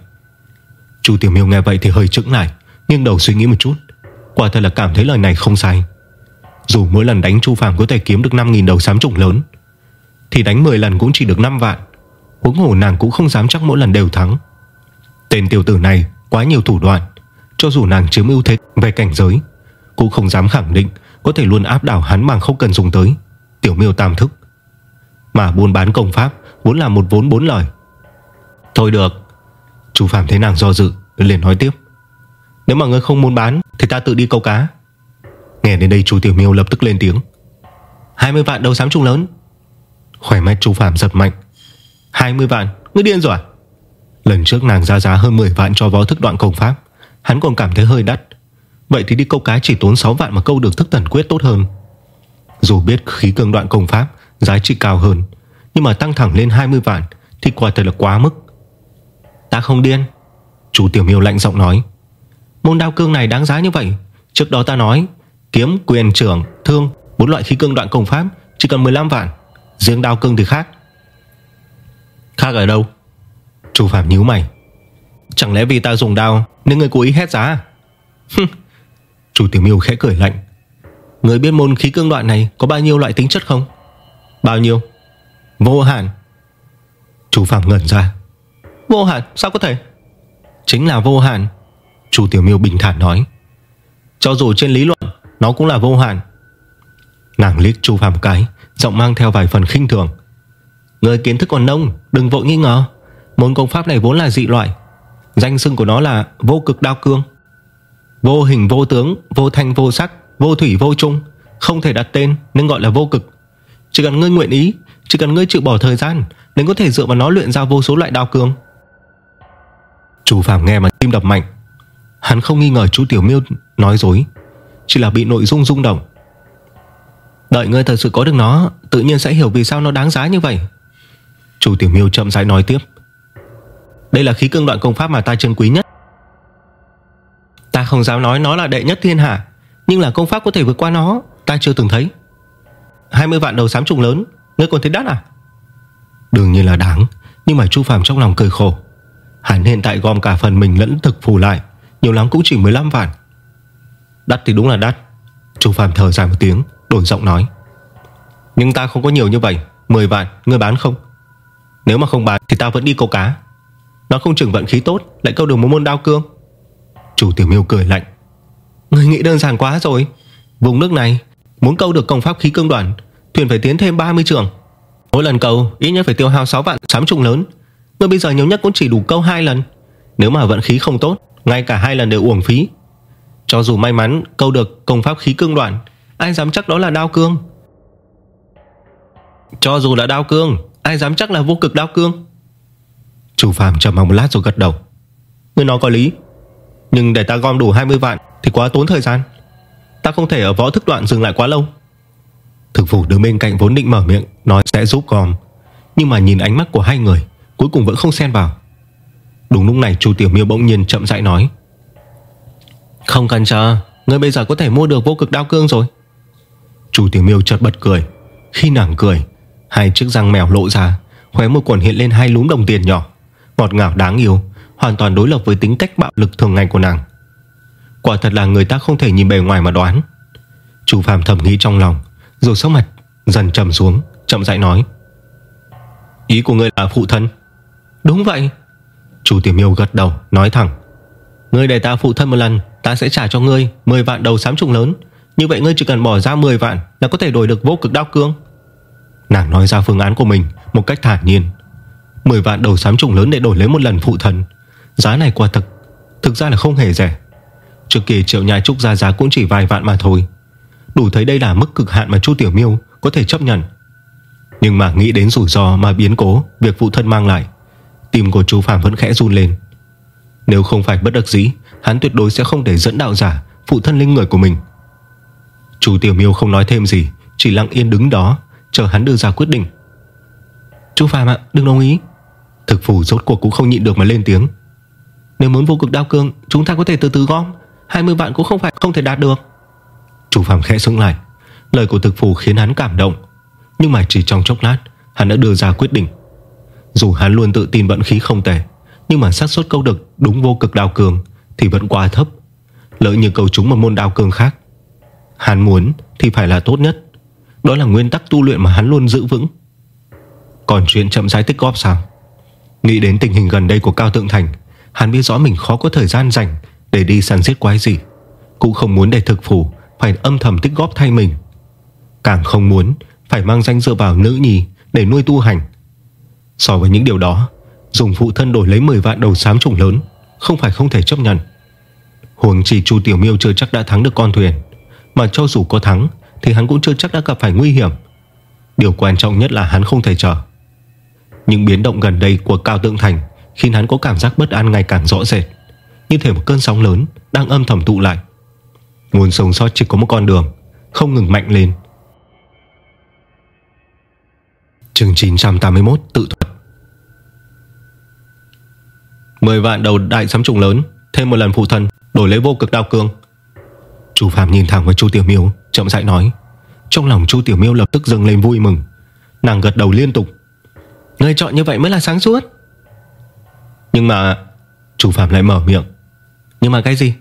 Chu Tiểu Miêu nghe vậy thì hơi chững lại Nhưng đầu suy nghĩ một chút. Quả thật là cảm thấy lời này không sai. Dù mỗi lần đánh Chu Phạm có thể kiếm được 5.000 đầu sám trùng lớn, Thì đánh 10 lần cũng chỉ được 5 vạn. Huống hồ nàng cũng không dám chắc mỗi lần đều thắng. Tên tiểu tử này Quá nhiều thủ đoạn, Cho dù nàng chiếm ưu thế về cảnh giới, Cũng không dám khẳng định Có thể luôn áp đảo hắn bằng không cần dùng tới. Tiểu miêu tam thức. Mà buôn bán công pháp Vốn là một vốn bốn lời. Thôi được Chú Phạm thấy nàng do dự liền nói tiếp. Nếu mà ngươi không muốn bán Thì ta tự đi câu cá. Nghe đến đây chú Tiểu Miêu lập tức lên tiếng. 20 vạn đầu sám trùng lớn. Khỏe mắt chú Phạm giật mạnh. 20 vạn, ngươi điên rồi à? Lần trước nàng ra giá hơn 10 vạn cho võ thức đoạn công pháp. Hắn còn cảm thấy hơi đắt. Vậy thì đi câu cá chỉ tốn 6 vạn mà câu được thức thần quyết tốt hơn. Dù biết khí cương đoạn công pháp Giá trị cao hơn Nhưng mà tăng thẳng lên 20 vạn Thì quả thật là quá mức. Ta không điên. Chủ tiểu miêu lạnh giọng nói. Môn đao cương này đáng giá như vậy. Trước đó ta nói Kiếm, quyền, trưởng, thương bốn loại khí cương đoạn công pháp Chỉ cần 15 vạn. Riêng đao cương thì khác. Khác ở đâu? Chủ phạm nhíu mày. Chẳng lẽ vì ta dùng đao Nên người cố ý hét giá à? [LAUGHS] Chú Chủ tiểu miêu khẽ cười lạnh. Người biết môn khí cương đoạn này Có bao nhiêu loại tính chất không? Bao nhiêu? Vô hạn. Chủ phạm ngẩn ra. Vô hạn, sao có thể? Chính là vô hạn, Chủ tiểu miêu bình thản nói. Cho dù trên lý luận, Nó cũng là vô hạn. Nàng liếc chu phàm cái, Giọng mang theo vài phần khinh thường. Người kiến thức còn nông, Đừng vội nghi ngờ. Môn công pháp này vốn là dị loại. Danh xưng của nó là vô cực đao cương. Vô hình vô tướng, Vô thanh vô sắc, Vô thủy vô trung Không thể đặt tên, nên gọi là vô cực. Chỉ cần ngươi nguyện ý, Chỉ cần ngươi chịu bỏ thời gian, Nên có thể dựa vào nó luyện ra vô số loại đao cương chủ Phạm nghe mà tim đập mạnh. Hắn không nghi ngờ chú Tiểu Miêu nói dối, Chỉ là bị nội dung rung động. Đợi ngươi thật sự có được nó, Tự nhiên sẽ hiểu vì sao nó đáng giá như vậy. Chủ Tiểu Miêu chậm rãi nói tiếp. Đây là khí cương đoạn công pháp mà ta trân quý nhất. Ta không dám nói nó là đệ nhất thiên hạ, Nhưng là công pháp có thể vượt qua nó, Ta chưa từng thấy. 20 vạn đầu sám trùng lớn, Ngươi còn thấy đắt à? Đương nhiên là đáng, Nhưng mà Chu Phạm trong lòng cười khổ. Hắn hiện tại gom cả phần mình lẫn thực phù lại Nhiều lắm cũng chỉ 15 vạn. Đắt thì đúng là đắt. Chu Phạm thở dài một tiếng Đổi giọng nói. Nhưng ta không có nhiều như vậy 10 vạn, ngươi bán không? Nếu mà không bán thì ta vẫn đi câu cá. Nó không chừng vận khí tốt Lại câu được một môn đao cương. Chủ tiểu miêu cười lạnh. Người nghĩ đơn giản quá rồi. Vùng nước này muốn câu được công pháp khí cương đoàn Thuyền phải tiến thêm 30 trường. Mỗi lần câu ít nhất phải tiêu hao 6 vạn sám trùng lớn. Ngươi bây giờ nhiều nhất cũng chỉ đủ câu hai lần. Nếu mà vận khí không tốt, Ngay cả hai lần đều uổng phí. Cho dù may mắn, câu được công pháp khí cương đoạn, Ai dám chắc đó là đao cương? Cho dù là đao cương, Ai dám chắc là vô cực đao cương? Chủ phàm trầm mặc một lát rồi gật đầu. Ngươi nói có lý, Nhưng để ta gom đủ 20 vạn Thì quá tốn thời gian. Ta không thể ở võ thức đoạn dừng lại quá lâu. Thực phủ đứng bên cạnh vốn định mở miệng, Nói sẽ giúp gom. Nhưng mà nhìn ánh mắt của hai người Cuối cùng vẫn không xen vào. Đúng lúc này chú Tiểu Miêu bỗng nhiên chậm rãi nói. Không cần chờ Ngươi bây giờ có thể mua được vô cực đao cương rồi. Chú Tiểu Miêu chợt bật cười. Khi nàng cười Hai chiếc răng mèo lộ ra Khóe một quần hiện lên hai lúm đồng tiền nhỏ. Ngọt ngào đáng yêu Hoàn toàn đối lập với tính cách bạo lực thường ngày của nàng. Quả thật là người ta không thể nhìn bề ngoài mà đoán. Chú Phạm thầm nghĩ trong lòng Rồi sắc mặt dần trầm xuống Chậm rãi nói. Ý của ngươi là phụ thân Đúng vậy. Chủ tiểu miêu gật đầu nói thẳng. Ngươi để ta phụ thân một lần Ta sẽ trả cho ngươi 10 vạn đầu sám trùng lớn. Như vậy ngươi chỉ cần bỏ ra 10 vạn Là có thể đổi được vô cực đao cương. Nàng nói ra phương án của mình Một cách thản nhiên. 10 vạn đầu sám trùng lớn để đổi lấy một lần phụ thân Giá này quả thực Thực ra là không hề rẻ. Trước kỳ triệu nhai trúc ra giá cũng chỉ vài vạn mà thôi. Đủ thấy đây là mức cực hạn mà chu Tiểu Miêu Có thể chấp nhận. Nhưng mà nghĩ đến rủi ro mà biến cố Việc phụ thân mang lại Tim của chú Phạm vẫn khẽ run lên. Nếu không phải bất đắc dĩ, Hắn tuyệt đối sẽ không để dẫn đạo giả, Phụ thân linh người của mình. Chú Tiểu Miêu không nói thêm gì, Chỉ lặng yên đứng đó, Chờ hắn đưa ra quyết định. Chú Phạm ạ, đừng đồng ý. Thực phủ rốt cuộc cũng không nhịn được mà lên tiếng. Nếu muốn vô cực đao cương, Chúng ta có thể từ từ gom. 20 vạn cũng không phải không thể đạt được. Chú Phạm khẽ sững lại. Lời của thực phủ khiến hắn cảm động. Nhưng mà chỉ trong chốc lát, Hắn đã đưa ra quyết định. Dù hắn luôn tự tin vận khí không tệ, Nhưng mà xác suất câu được đúng vô cực đào cường Thì vẫn quá thấp. Lỡ như câu chúng một môn đào cường khác, Hắn muốn thì phải là tốt nhất. Đó là nguyên tắc tu luyện mà hắn luôn giữ vững. Còn chuyện chậm rãi tích góp sao? Nghĩ đến tình hình gần đây của Cao Tượng Thành, Hắn biết rõ mình khó có thời gian dành Để đi săn giết quái gì Cũng không muốn để thực phủ Phải âm thầm tích góp thay mình. Càng không muốn phải mang danh dựa vào nữ nhi Để nuôi tu hành. So với những điều đó, Dùng phụ thân đổi lấy 10 vạn đầu sám trùng lớn Không phải không thể chấp nhận. Huống chỉ Chu Tiểu Miêu chưa chắc đã thắng được con thuyền, Mà cho dù có thắng Thì hắn cũng chưa chắc đã gặp phải nguy hiểm. Điều quan trọng nhất là hắn không thể chờ. Những biến động gần đây của Cao Tượng Thành Khiến hắn có cảm giác bất an ngày càng rõ rệt, Như thể một cơn sóng lớn Đang âm thầm tụ lại. Muốn sống sót chỉ có một con đường, Không ngừng mạnh lên. Chương 981 tự thuật. 10 vạn đầu đại sấm trùng lớn, Thêm một lần phụ thân, Đổi lấy vô cực đao cương. Chu Phạm nhìn thẳng vào Chu Tiểu Miêu, Chậm rãi nói. Trong lòng Chu Tiểu Miêu lập tức dâng lên vui mừng. Nàng gật đầu liên tục. Ngươi chọn như vậy mới là sáng suốt. Nhưng mà, Chu Phạm lại mở miệng. Nhưng mà cái gì?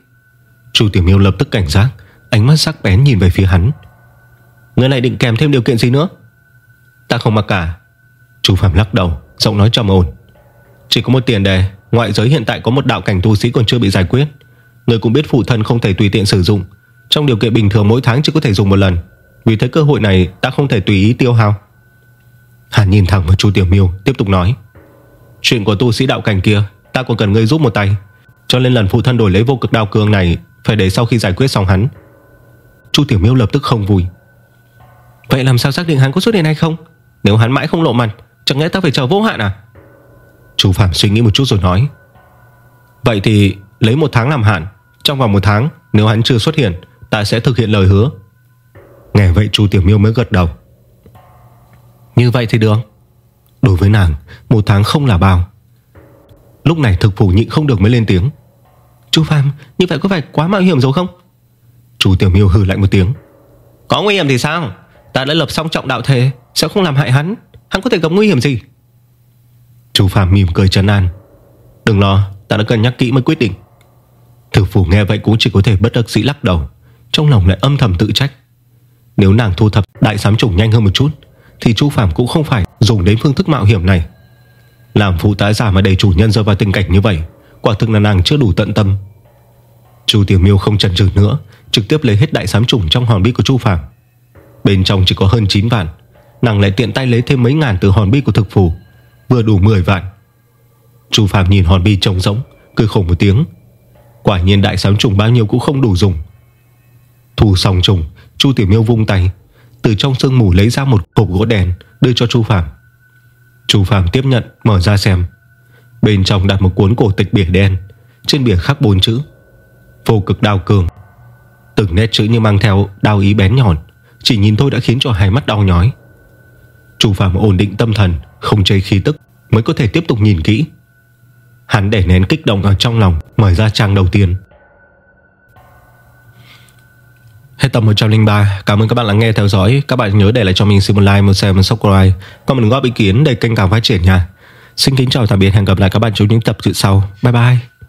Chu Tiểu Miêu lập tức cảnh giác, Ánh mắt sắc bén nhìn về phía hắn. Người này định kèm thêm điều kiện gì nữa? Ta không mặc cả. Chu Phạm lắc đầu, Giọng nói trầm ổn. Chỉ có một tiền đề. Ngoại giới hiện tại có một đạo cảnh tu sĩ còn chưa bị giải quyết. Người cũng biết phụ thân không thể tùy tiện sử dụng. Trong điều kiện bình thường mỗi tháng chỉ có thể dùng một lần. Vì thế cơ hội này ta không thể tùy ý tiêu hao. Hàn nhìn thẳng vào Chu Tiểu Miêu, Tiếp tục nói. Chuyện của tu sĩ đạo cảnh kia, Ta còn cần ngươi giúp một tay. Cho nên lần phụ thân đổi lấy vô cực đao cương này, Phải để sau khi giải quyết xong hắn. Chu Tiểu Miêu lập tức không vui. Vậy làm sao xác định hắn có xuất hiện hay không? Nếu hắn mãi không lộ mặt, Chẳng lẽ ta phải chờ vô hạn à? Chú Phạm suy nghĩ một chút rồi nói. Vậy thì lấy một tháng làm hạn, Trong vòng một tháng, nếu hắn chưa xuất hiện, Ta sẽ thực hiện lời hứa. Nghe vậy chú Tiểu Miêu mới gật đầu. Như vậy thì được. Đối với nàng, Một tháng không là bao. Lúc này thực phủ nhịn không được mới lên tiếng. Chú Phạm, như vậy có phải quá mạo hiểm rồi không? Chú Tiểu Miêu hừ lạnh một tiếng. Có nguy hiểm thì sao? Ta đã lập xong trọng đạo thế, Sẽ không làm hại hắn. Hắn có thể gặp nguy hiểm gì? Chu Phạm mỉm cười trấn an. Đừng lo, ta đã cân nhắc kỹ mới quyết định. Thử phủ nghe vậy cũng chỉ có thể bất đắc dĩ lắc đầu. Trong lòng lại âm thầm tự trách. Nếu nàng thu thập đại sám trùng nhanh hơn một chút, Thì Chu Phạm cũng không phải dùng đến phương thức mạo hiểm này. Làm phụ tá giả mà đầy chủ nhân rơi vào tình cảnh như vậy, Quả thực là nàng chưa đủ tận tâm. Chu Tiểu Miêu không chần chừ nữa, Trực tiếp lấy hết đại sám trùng trong hòn bi của Chu Phạm. Bên trong chỉ có hơn 9 vạn, Nàng lại tiện tay lấy thêm mấy ngàn từ hòn bi của thực phủ. Vừa đủ 10 vạn. Chu Phạm nhìn hòn bi trống rỗng, Cười khổ một tiếng. Quả nhiên đại sám trùng bao nhiêu cũng không đủ dùng. Thu xong trùng, Chu Tiểu Miêu vung tay, Từ trong sương mù lấy ra một hộp gỗ đèn, Đưa cho Chu Phạm Chu Phạm tiếp nhận, mở ra xem. Bên trong đặt một cuốn cổ tịch bìa đen, Trên bìa khắc bốn chữ. Vô cực đao cường. Từng nét chữ như mang theo đao ý bén nhọn, Chỉ nhìn thôi đã khiến cho hai mắt đau nhói. Chu Phạm ổn định tâm thần không chây khí tức Mới có thể tiếp tục nhìn kỹ. Hắn để nén kích động ở trong lòng Mở ra trang đầu tiên. Hết tập 103 Cảm ơn các bạn đã nghe theo dõi. Các bạn nhớ để lại cho mình xin một like, một share, một subscribe. Còn mình góp ý kiến để kênh càng phát triển nha. Xin kính chào tạm biệt. Hẹn gặp lại các bạn trong những tập dự sau. Bye bye.